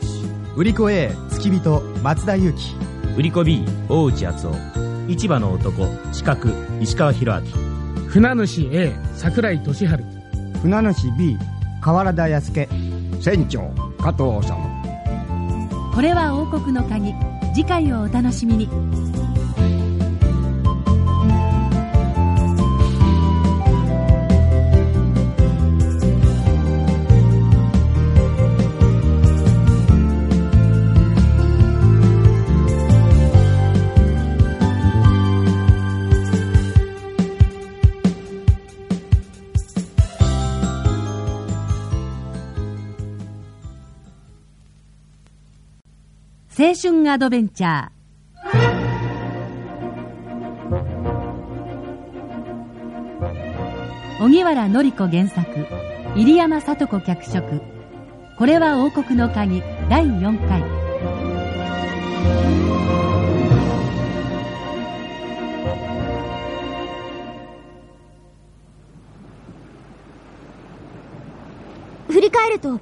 売り子 A 付き人松田裕樹。売り子 B 大内敦夫。市場の男四角石川博明。船主 A 桜井俊治。船主 B 河原田康介船長加藤様これは王国の鍵。次回をお楽しみに青春アドベンチャー。荻原紀子原作入山聡子脚色。これは王国の鍵第4回。振り返ると、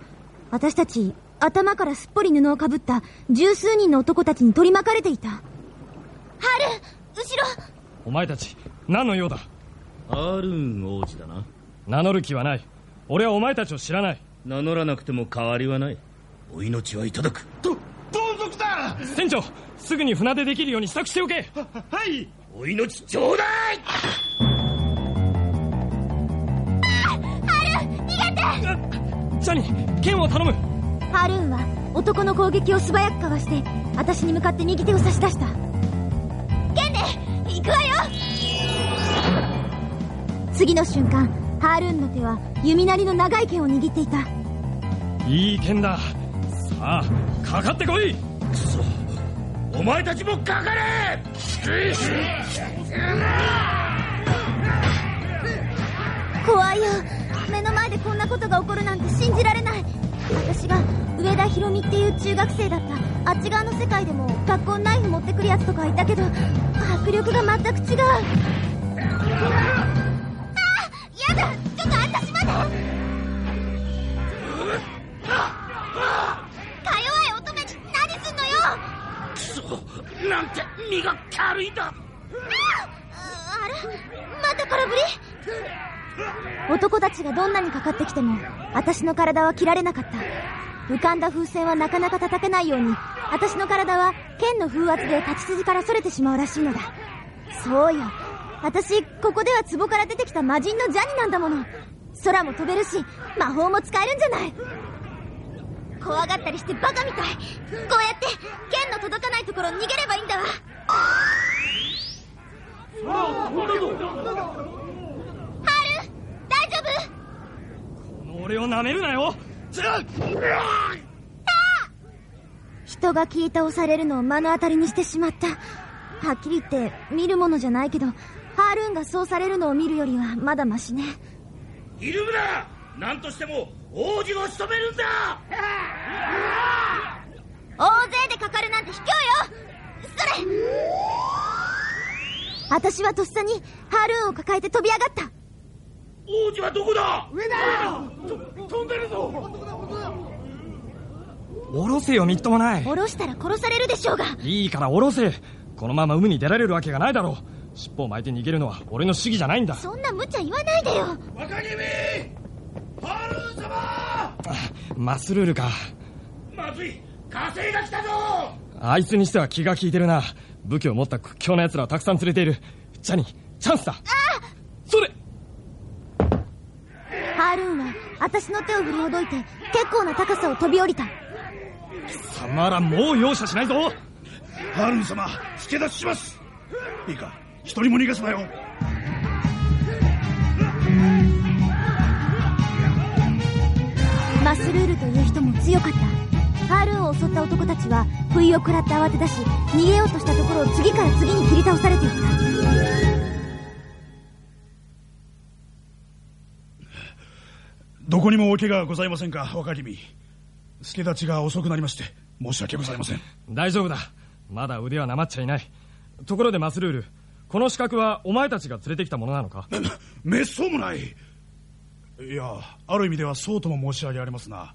私たち、頭からすっぽり布をかぶった十数人の男たちに取り巻かれていた。ハル後ろお前たち、何の用だ？アールーン王子だな。名乗る気はない。俺はお前たちを知らない。名乗らなくても変わりはない。お命はいただく。と、盗賊だ船長、すぐに船出できるように支度しておけは、はいお命ちょうだいジャニー、剣を頼むハルーンは男の攻撃を素早くかわして、私に向かって右手を差し出した。剣で行くわよ次の瞬間、ハールーンの手は弓なりの長い剣を握っていた。いい剣だ。さあ、かかってこいくそお前たちもかかれ怖いよ目の前でこんなことが起こるなんて信じられない私が上田博美っていう中学生だったあっち側の世界でも学校ナイフ持ってくるやつとかいたけど迫力が全く違う。あやだちょっと私まだか弱い乙女に何すんのよ。くそなんて身が軽いだ。男たちがどんなにかかってきても私の体は切られなかった。浮かんだ風船はなかなか叩けないように私の体は剣の風圧で立ち筋から逸れてしまうらしいのだ。そうよ。私ここでは壺から出てきた魔人のジャニなんだもの。空も飛べるし魔法も使えるんじゃない。怖がったりしてバカみたい。こうやって剣の届かないところ逃げればいいんだわ。ハル大丈夫？この俺を舐めるなよ。人が聞いた押されるのを目の当たりにしてしまった。はっきり言って見るものじゃないけどハールーンがそうされるのを見るよりはまだマシね。ひるむな何としても王子を仕留めるんだ。大勢でかかるなんて卑怯よ。それ私はとっさにハールーンを抱えて飛び上がった王子はどこだ？上だ飛んでるぞ！下ろせよみっともない。下ろしたら殺されるでしょうが！いいから下ろせ。このまま海に出られるわけがないだろう。尻尾を巻いて逃げるのは俺の主義じゃないんだ。そんな無茶言わないでよ！若君！ハルーン様！マスルールか。まずい！火星が来たぞ！あいつにしては気が利いてるな。武器を持った屈強な奴らをたくさん連れている。ジャニーチャンスだ！それハールーンは私の手を振りほどいて結構な高さを飛び降りた。貴様らもう容赦しないぞ。ハールン様助立ちします。いいか一人も逃がすなよ。マスルールという人も強かった。ハールーンを襲った男たちは不意を食らって慌て出し逃げようとしたところを次から次に切り倒されていったどこにもお怪我はございませんか？若君。助立ちが遅くなりまして。申し訳ございません。大丈夫だ。まだ腕はなまっちゃいない。ところでマスルール。この資格はお前たちが連れてきたものなのか？めっそうもない。いやある意味ではそうとも申し上げられますな。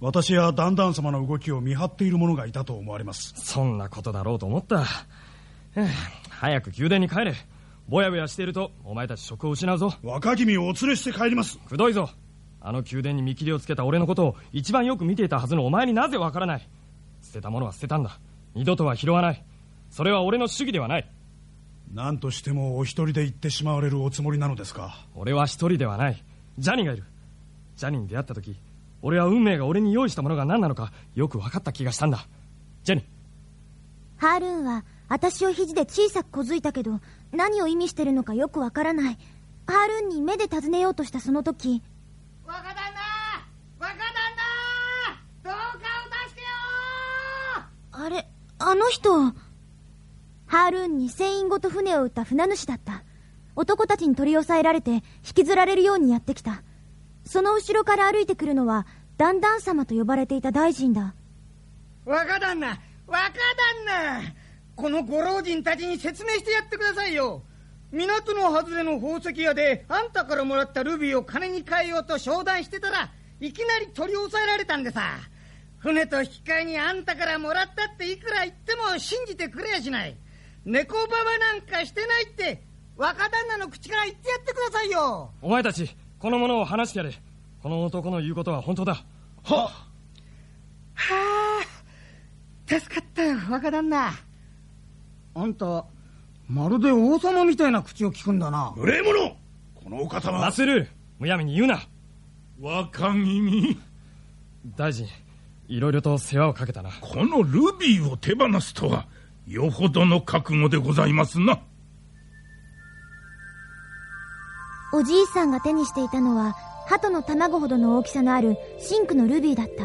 私やダンダン様の動きを見張っている者がいたと思われます。そんなことだろうと思った。早く宮殿に帰れ。ぼやぼやしているとお前たち職を失うぞ。若君をお連れして帰ります。くどいぞあの宮殿に見切りをつけた俺のことを一番よく見ていたはずのお前になぜわからない。捨てたものは捨てたんだ。二度とは拾わない。それは俺の主義ではない。何としてもお一人で行ってしまわれるおつもりなのですか？俺は一人ではない。ジャニーがいる。ジャニーに出会った時俺は運命が俺に用意したものが何なのかよく分かった気がしたんだ。ジャニー。ハールーンは私を肘で小さく小づいたけど何を意味してるのかよくわからない。ハールーンに目で尋ねようとしたその時若旦那若旦那どうかお助けを。あれあの人ハールーンに船員ごと船を撃った船主だった。男たちに取り押さえられて引きずられるようにやってきた。その後ろから歩いてくるのはダンダン様と呼ばれていた大臣だ。若旦那若旦那このご老人たちに説明してやってくださいよ港の外れの宝石屋であんたからもらったルビーを金に換えようと商談してたらいきなり取り押さえられたんでさ。船と引き換えにあんたからもらったっていくら言っても信じてくれやしない。猫ババなんかしてないって若旦那の口から言ってやってくださいよ。お前たちこの者を話してやれ。この男の言うことは本当だ。ははあ。助かったよ若旦那。あんたまるで王様みたいな口を聞くんだな。無礼者。このお方は。マスルールむやみに言うな。若君大臣いろいろと世話をかけたな。このルビーを手放すとはよほどの覚悟でございますな。おじいさんが手にしていたのは鳩の卵ほどの大きさのある真紅のルビーだった。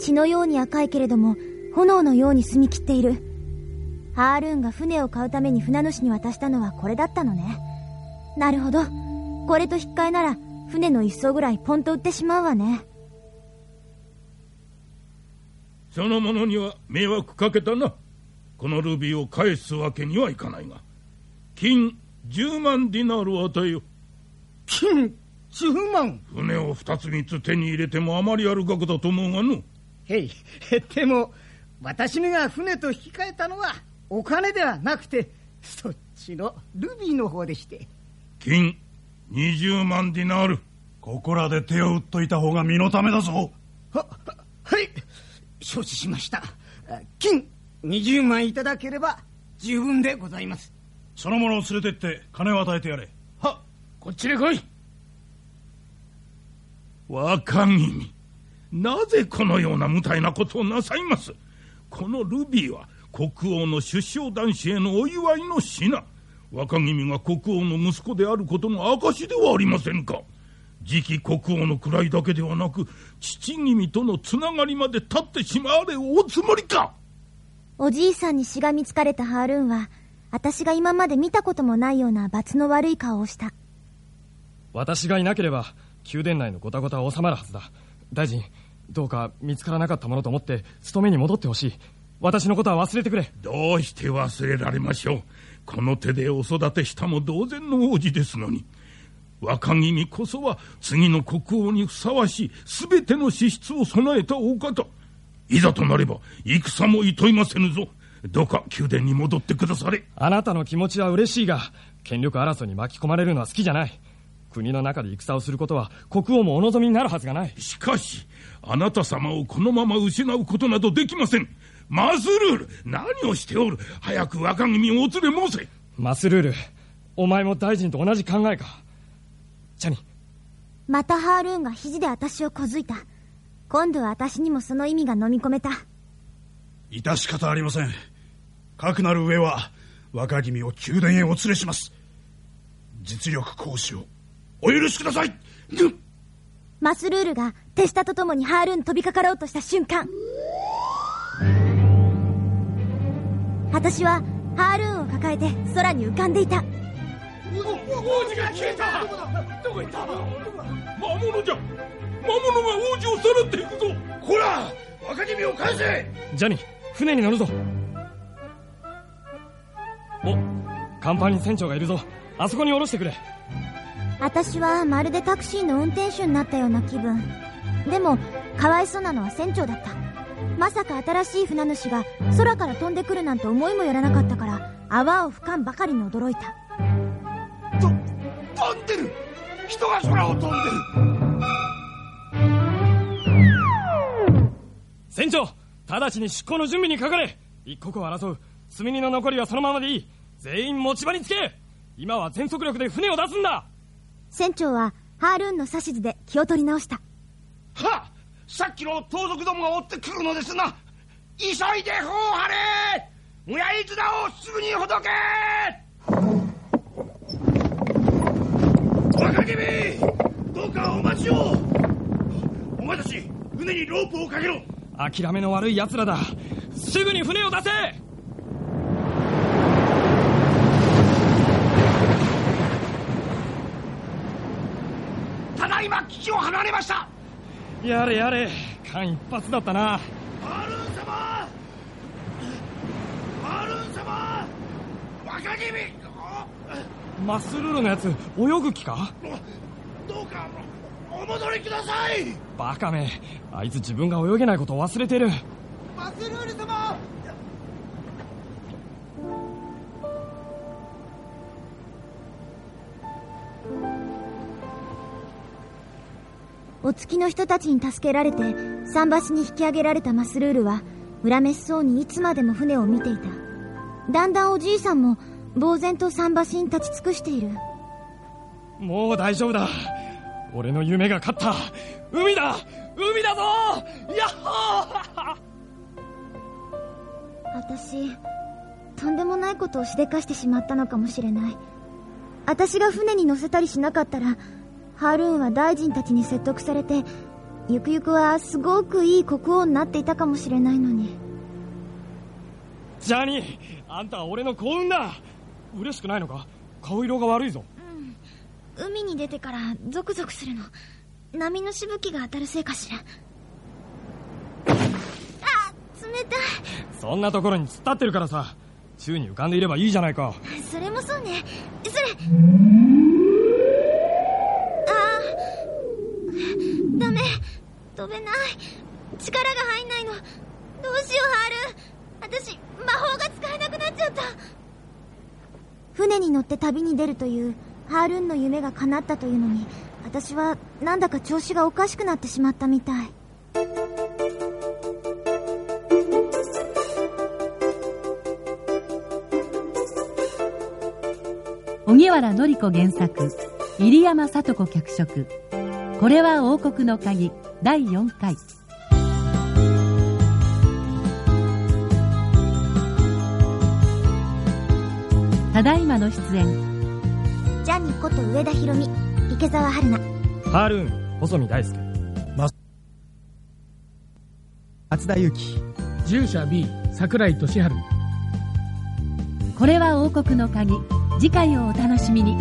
血のように赤いけれども炎のように澄み切っているハールーンが船を買うために船主に渡したのはこれだったのね。なるほど。これと引っ換えなら船の一艘ぐらいポンと売ってしまうわね。その者には迷惑かけたな。このルビーを返すわけにはいかないが。金10万ディナールを与えよ金10万？船を2つ3つ手に入れてもあまりある額だと思うがの。へい。でも私めが船と引き換えたのはお金ではなくてそっちのルビーの方でして。金20万ディナール。ここらで手を打っといた方が身のためだぞ。ははい。承知しました。金20万いただければ十分でございます。その者を連れてって金を与えてやれ。はこっちへ来い。若君なぜこのような無体なことをなさいます？このルビーは国王の出生男子へのお祝いの品。若君が国王の息子であることの証ではありませんか。次期国王の位だけではなく父君とのつながりまで立ってしまわれおつもりか。おじいさんにしがみつかれたハールーンは私が今まで見たこともないような罰の悪い顔をした。私がいなければ宮殿内のごたごたは収まるはずだ。大臣どうか見つからなかったものと思って勤めに戻ってほしい私のことは忘れてくれ。どうして忘れられましょう。この手でお育てしたも同然の王子ですのに。若君こそは次の国王にふさわしい全ての資質を備えたお方。いざとなれば戦もいといませぬぞ。どうか宮殿に戻ってくだされ。あなたの気持ちは嬉しいが権力争いに巻き込まれるのは好きじゃない。国の中で戦をすることは国王もお望みになるはずがない。しかしあなた様をこのまま失うことなどできませんマスルール。何をしておる。早く若君をお連れ申せ。マスルール。お前も大臣と同じ考えか。チャニまたハールーンが肘で私をこづいた。今度は私にもその意味が飲み込めた。致し方ありません。かくなる上は若君を宮殿へお連れします。実力行使を。お許しください。マスルールが手下と共にハールーン飛びかかろうとした瞬間私はハールーンを抱えて空に浮かんでいた。王子が消えた。どこ行った？魔物じゃ。魔物が王子をさらっていくぞ。こら若君を返せ。ジャニ船に乗るぞ。お甲板に船長がいるぞ。あそこに降ろしてくれ。私はまるでタクシーの運転手になったような気分。でもかわいそうなのは船長だったまさか新しい船主が空から飛んでくるなんて思いもよらなかったから泡を吹かんばかりに驚いた。と飛んでる。人が空を飛んでる。船長直ちに出港の準備にかかれ。一刻を争う。積み荷の残りはそのままでいい。全員持ち場につけ。今は全速力で船を出すんだ。船長はハールーンの指図で気を取り直した。はっさっきの盗賊どもが追ってくるのですな。急いで砲を張れ。無やい綱をすぐにほどけ。若君どうかお待ちを。お前たち船にロープをかけろ。諦めの悪い奴らだ。すぐに船を出せ。ただいま危機を離れましたやれやれ間一髪だったな。アルン様アルン様若君マスルールのやつ泳ぐ気か？どうかお戻りください。バカめあいつ自分が泳げないことを忘れてる。マスルール様。お付きの人たちに助けられて桟橋に引き上げられたマスルールは恨めしそうにいつまでも船を見ていた。だんだんおじいさんも呆然と桟橋に立ち尽くしている。もう大丈夫だ。俺の夢が勝った。海だ。海だぞ。やっほー。私とんでもないことをしでかしてしまったのかもしれない。私が船に乗せたりしなかったらハールーンは大臣たちに説得されてゆくゆくはすごくいい国王になっていたかもしれないのに。ジャニーあんたは俺の幸運だ。嬉しくないのか？顔色が悪いぞ。海に出てからゾクゾクするの。波のしぶきが当たるせいかしら。あ冷たい。そんなところに突っ立ってるからさ。宙に浮かんでいればいいじゃないか。それもそうね。それ飛べない。力が入んないの。どうしようハール。私魔法が使えなくなっちゃった。船に乗って旅に出るというハールーンの夢が叶ったというのに私はなんだか調子がおかしくなってしまったみたい。荻原紀子原作入山聡子脚色これは王国の鍵。第4回。ただいまの出演。ジャニこと上田博美。池澤春菜。ハールーン細見大輔。松田裕樹。従者 B 桜井俊治これは王国の鍵。次回をお楽しみに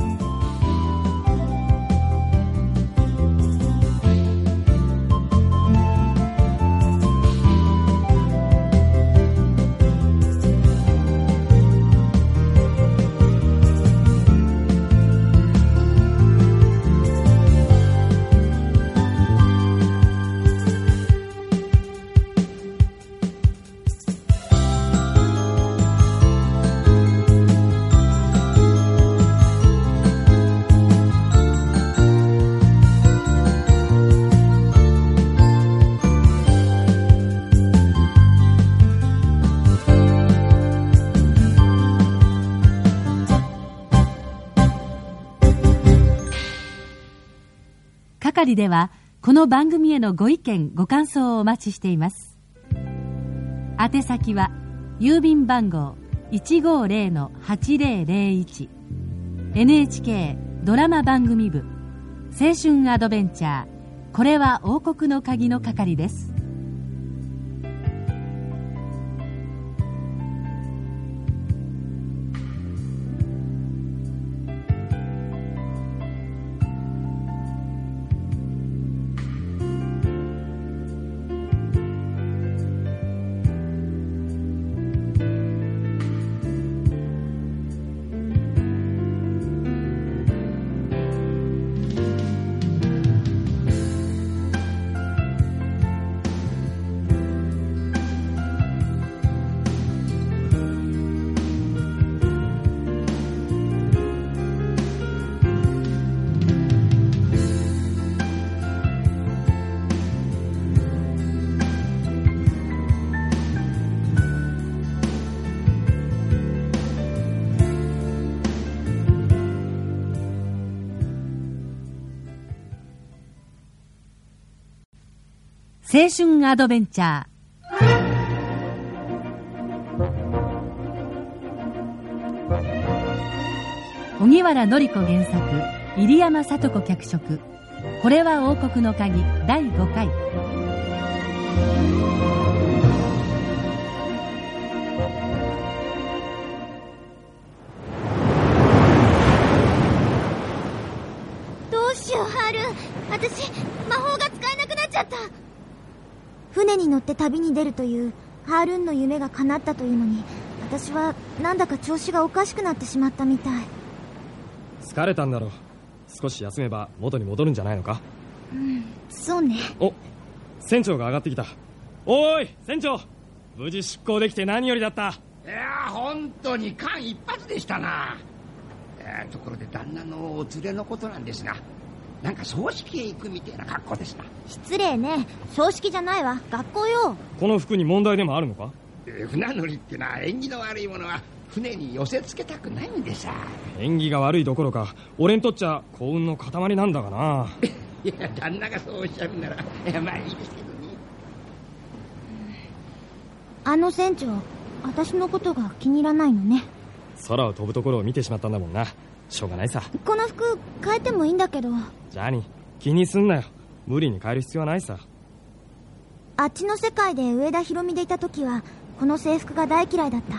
係ではこの番組へのご意見ご感想をお待ちしています。宛先は郵便番号150-8001 NHK ドラマ番組部。青春アドベンチャー。これは王国の鍵の係です。青春アドベンチャー。荻原紀子原作入山聡子脚色。これは王国の鍵第5回。出るというハールーンの夢が叶ったというのに私はなんだか調子がおかしくなってしまったみたい。疲れたんだろう。少し休めば元に戻るんじゃないのか？うんそうね。お船長が上がってきた。おーい船長。無事出港できて何よりだった。いや本当に間一髪でしたな、えーところで旦那のお連れのことなんですがなんか葬式へ行くみたいな格好ですな失礼ね。葬式じゃないわ。学校よ。この服に問題でもあるのか？えー船乗りってのは縁起の悪いものは船に寄せつけたくないんでさ縁起が悪いどころか俺にとっちゃ幸運の塊なんだがな。いや旦那がそうおっしゃるならいやまあいいですけどね。あの船長私のことが気に入らないのね。空を飛ぶところを見てしまったんだもんな。しょうがないさ。この服変えてもいいんだけどジャニー気にすんなよ。無理に変える必要はないさ。あっちの世界で上田博美でいた時はこの制服が大嫌いだった。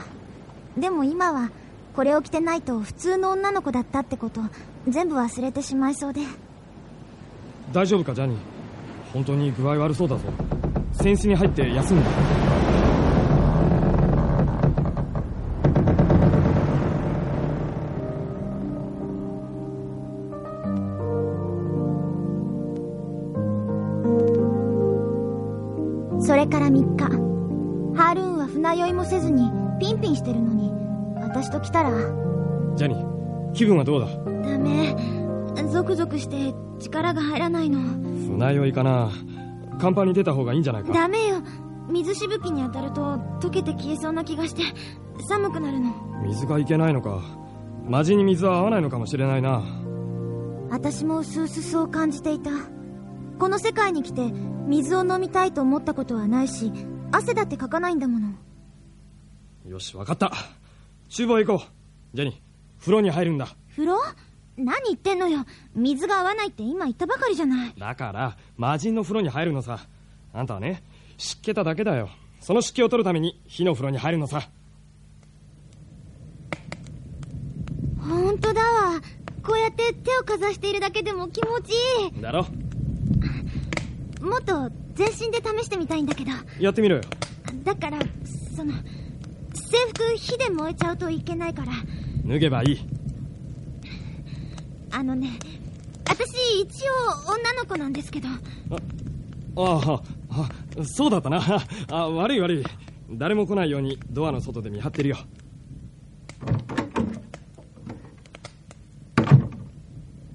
でも今はこれを着てないと普通の女の子だったってこと全部忘れてしまいそうで。大丈夫かジャニー。本当に具合悪そうだぞ。潜水に入って休んだせずにピンピンしてるのに私と来たら。ジャニー気分はどうだ？ダメ。ゾクゾクして力が入らないの。船酔いかな。甲板に出た方がいいんじゃないか？ダメよ。水しぶきに当たると溶けて消えそうな気がして寒くなるの。水がいけないのか。マジに水は合わないのかもしれないな。私も薄々そう感じていた。この世界に来て水を飲みたいと思ったことはないし汗だってかかないんだものよし分かった。厨房へ行こう。ジャニー風呂に入るんだ。風呂？何言ってんのよ。水が合わないって今言ったばかりじゃない。だから魔人の風呂に入るのさ。あんたはね湿気ただけだよ。その湿気を取るために火の風呂に入るのさ。本当だわ。こうやって手をかざしているだけでも気持ちいい。だろ。もっと全身で試してみたいんだけど。やってみろよ。だからその制服火で燃えちゃうといけないから。脱げばいい。あのね私一応女の子なんですけど。あああそうだったな。あ悪い悪い。誰も来ないようにドアの外で見張ってるよ。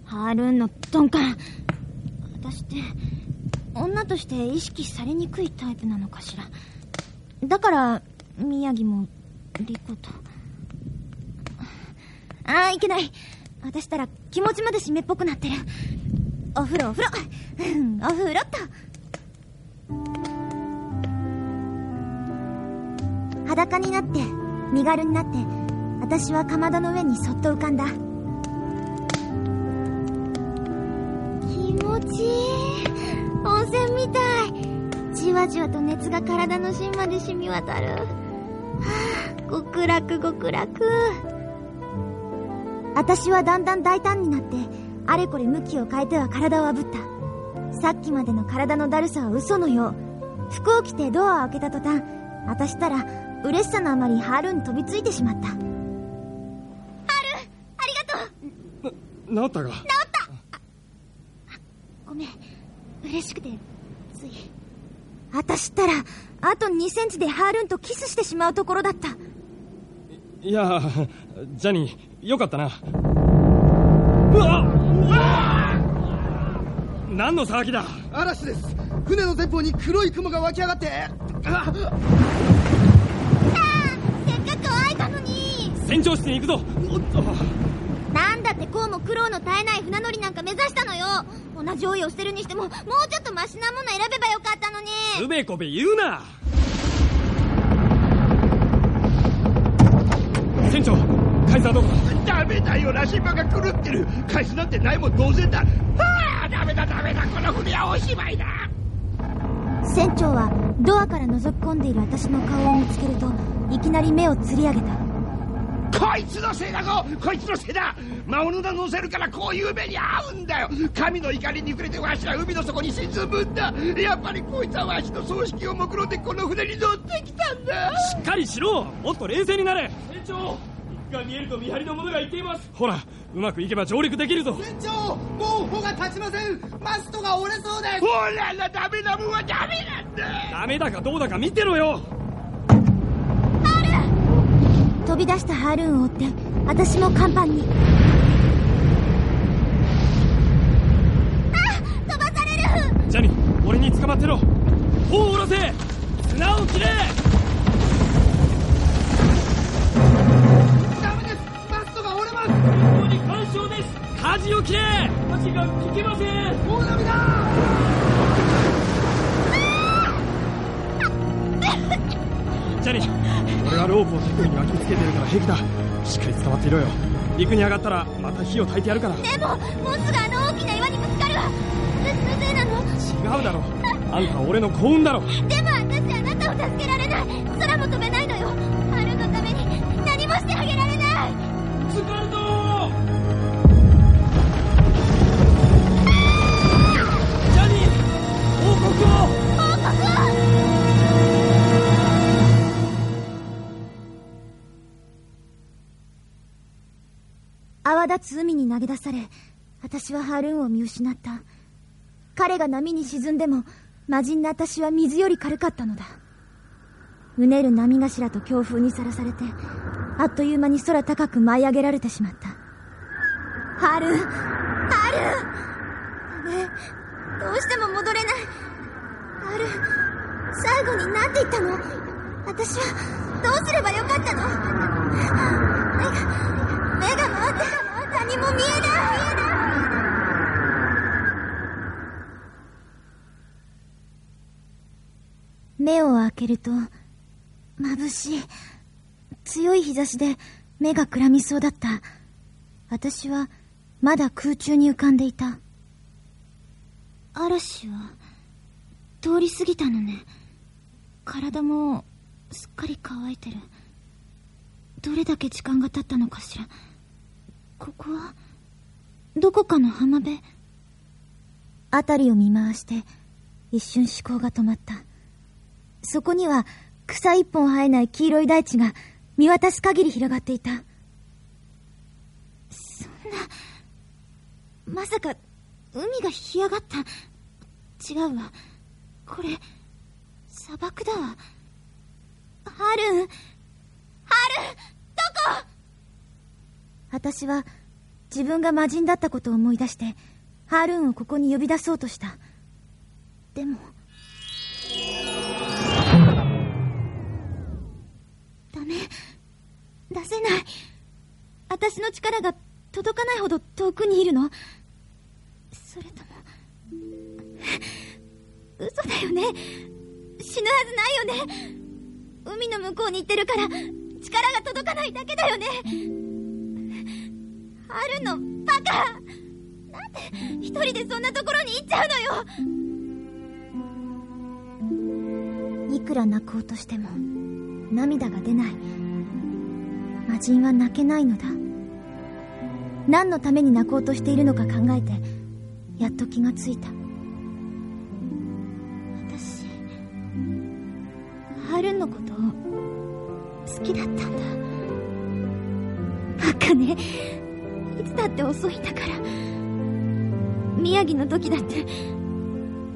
ハールーンの鈍感。私って女として意識されにくいタイプなのかしら。だから宮城もリコとああいけない。私たら気持ちまで湿っぽくなってる。お風呂お風呂。お風呂っと。裸になって身軽になって私はかまどの上にそっと浮かんだ。気持ちいい。温泉みたい。じわじわと熱が体の芯まで染み渡る。極楽極楽。私はだんだん大胆になってあれこれ向きを変えては体をあぶった。さっきまでの体のだるさは嘘のよう。服を着てドアを開けた途端私たら嬉しさのあまりハールに飛びついてしまった。ハールありがとう。治ったか？治った。ごめん。嬉しくてつい。私ったらあと2センチでハールンとキスしてしまうところだったいやジャニーよかったな。うわ何の騒ぎだ。嵐です。船の前方に黒い雲が湧き上がって。あせっかく会えたのに。船長室に行くぞ。おっと。なんだってこうも苦労の絶えない船乗りなんか目指したのよ。同じ思いをしてるにしてももうちょっとマシなもの選べばよかったのに。つべこべ言うな船長海図はどこだダメだよ羅針盤が狂ってる。海図なんてないも同然だ。はあダメだダメだ。この船はおしまいだ。船長はドアから覗き込んでいる私の顔を見つけるといきなり目をつり上げた。こいつのせいだぞこいつのせいだ。魔物が乗せるからこういう目に遭うんだよ。神の怒りに触れてわしは海の底に沈むんだ。やっぱりこいつはわしの葬式を目論んでこの船に乗ってきたんだかりしろ。もっと冷静になれ。船長が見えると見張りの者が言っています。ほらうまくいけば上陸できるぞ。船長もう帆が立ちません。マストが折れそうです。ほらなダメなもんはダメなんだダメだかどうだか見てろよ。飛び出したハールーンを追って私も甲板に。飛ばされる。ジャニー俺に捕まってろ。帆を下ろせ。綱を切れこに干渉です。舵を切れ。舵が引けません。大波だ。ジャニー俺はロープを手首に巻きつけてるから平気だ。しっかり捕まっていろよ。陸に上がったらまた火を焚いてやるから。でももうすぐあの大きな岩にぶつかるわ。私のせいなの。違うだろ。あんたは俺の幸運だろ。でも私あなたを助けられない。空も飛べないのよ泡立つ海に投げ出され私はハルーンを見失った。彼が波に沈んでも魔人の私は水より軽かったのだ。うねる波頭と強風にさらされてあっという間に空高く舞い上げられてしまった。ハルーンハルーンねえどうしても戻れない。ハールーン最後に何て言ったの？私はどうすればよかったの？目が目が回って何も見えない。目を開けると眩しい強い日差しで目がくらみそうだった。私はまだ空中に浮かんでいた。嵐は通り過ぎたのね。体もすっかり乾いてる。どれだけ時間が経ったのかしら。ここはどこかの浜辺。辺りを見回して一瞬思考が止まった。そこには草一本生えない黄色い大地が見渡す限り広がっていた。そんなまさか海が干上がった。違うわ。これ砂漠だ。わハルンハルンどこ？私は自分が魔人だったことを思い出してハルーンをここに呼び出そうとした。でもダメ。出せない。私の力が届かないほど遠くにいるの。それとも嘘だよね。死ぬはずないよね。海の向こうに行ってるから力が届かないだけだよね。春のバカ。なんで一人でそんなところに行っちゃうのよ。いくら泣こうとしても涙が出ない。魔人は泣けないのだ。何のために泣こうとしているのか考えてやっと気がついた。春のこと好きだったんだ。バカねいつだって遅いんだから。宮城の時だって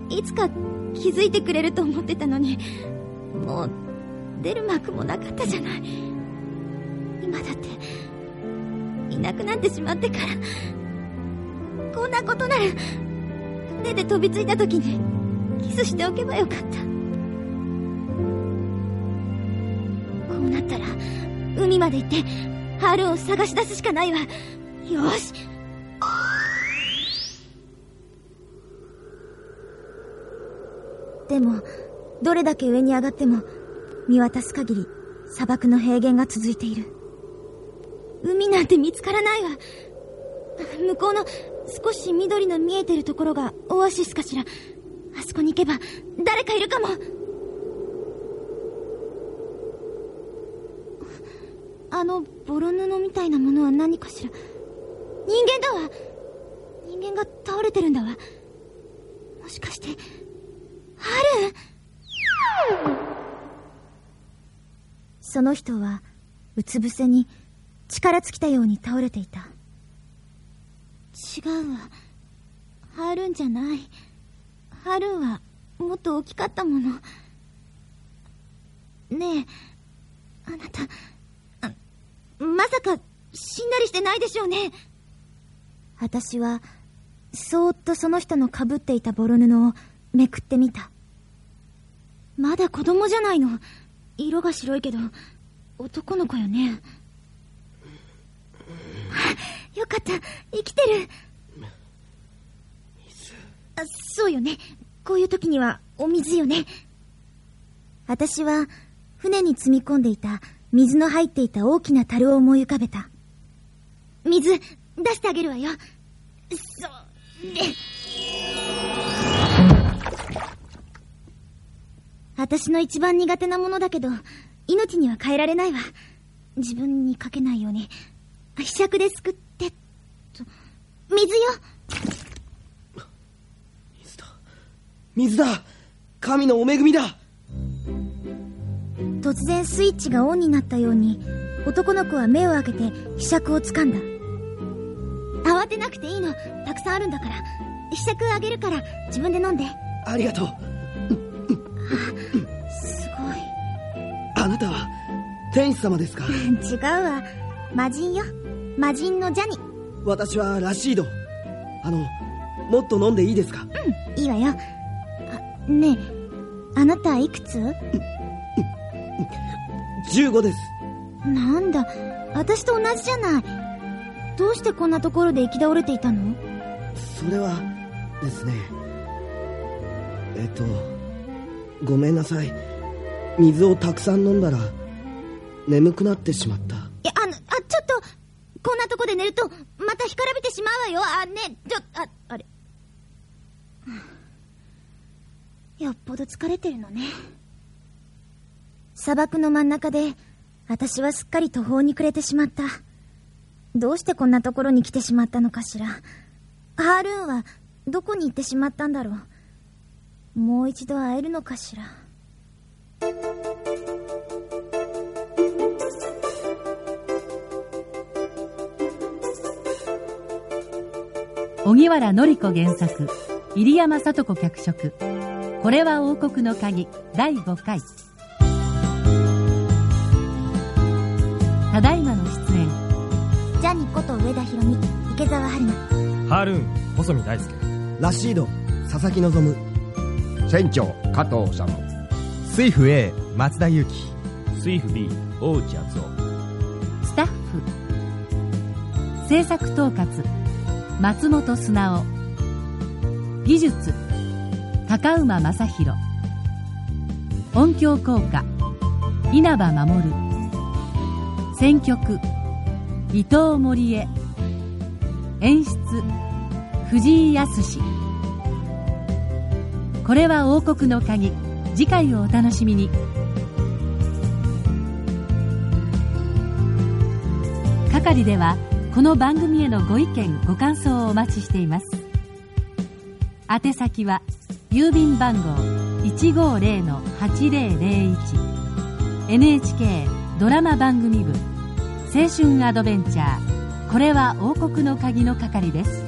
いつか気づいてくれると思ってたのにもう出る幕もなかったじゃない。今だっていなくなってしまってからこんなことなら船で飛びついた時にキスしておけばよかった。うなったら海まで行ってハールを探し出すしかないわ。よし。でもどれだけ上に上がっても見渡す限り砂漠の平原が続いている。海なんて見つからないわ。向こうの少し緑の見えてるところがオアシスかしら。あそこに行けば誰かいるかも。あのボロ布みたいなものは何かしら。人間だわ。人間が倒れてるんだわ。もしかして春その人はうつ伏せに力尽きたように倒れていた。違うわ。ハルンじゃない。ハルンはもっと大きかったもの。ねえあなた。まさか死んだりしてないでしょうね。私はそーっとその人のかぶっていたボロ布をめくってみた。まだ子供じゃないの。色が白いけど男の子よね。よかった。生きてる。あそうよね。こういう時にはお水よね。私は船に積み込んでいた水の入っていた大きな樽を思い浮かべた。水出してあげるわよ。それ私の一番苦手なものだけど命には変えられないわ。自分にかけないように。ひしゃくですくって。と水よ水だ。神のお恵みだ。突然スイッチがオンになったように男の子は目を開けてひしゃくを掴んだ。慌てなくていいの。たくさんあるんだから。ひしゃくあげるから自分で飲んで。ありがとう。すごい。あなたは天使様ですか？違うわ。魔人よ。魔人のジャニ。私はラシード。あのもっと飲んでいいですか？うんいいわよ。あねえあなたいくつ？15です。なんだ私と同じじゃない。どうしてこんなところで行き倒れていたの？それはですね。えっとごめんなさい。水をたくさん飲んだら眠くなってしまった。いやあのあちょっとこんなとこで寝るとまた干からびてしまうわよ。あねちょああれ。よっぽど疲れてるのね砂漠の真ん中で私はすっかり途方に暮れてしまった。どうしてこんなところに来てしまったのかしら。ハールーンはどこに行ってしまったんだろう。もう一度会えるのかしら。荻原紀子原作入山聡子脚色。これは王国の鍵第5回。ただいまの出演。ジャニこと上田博美池澤春菜。ハールーン細見大輔。ラシード佐々木希。船長加藤佐野水夫 A 松田裕樹。水夫 B 大内敦夫スタッフ制作統括松本素直技術高馬正宏。音響効果稲葉守選曲。伊藤森江演出藤井康これは王国の鍵。次回をお楽しみに。係ではこの番組へのご意見ご感想をお待ちしています。宛先は郵便番号150-8001 NHK ドラマ番組部。青春アドベンチャー。これは王国の鍵の係です。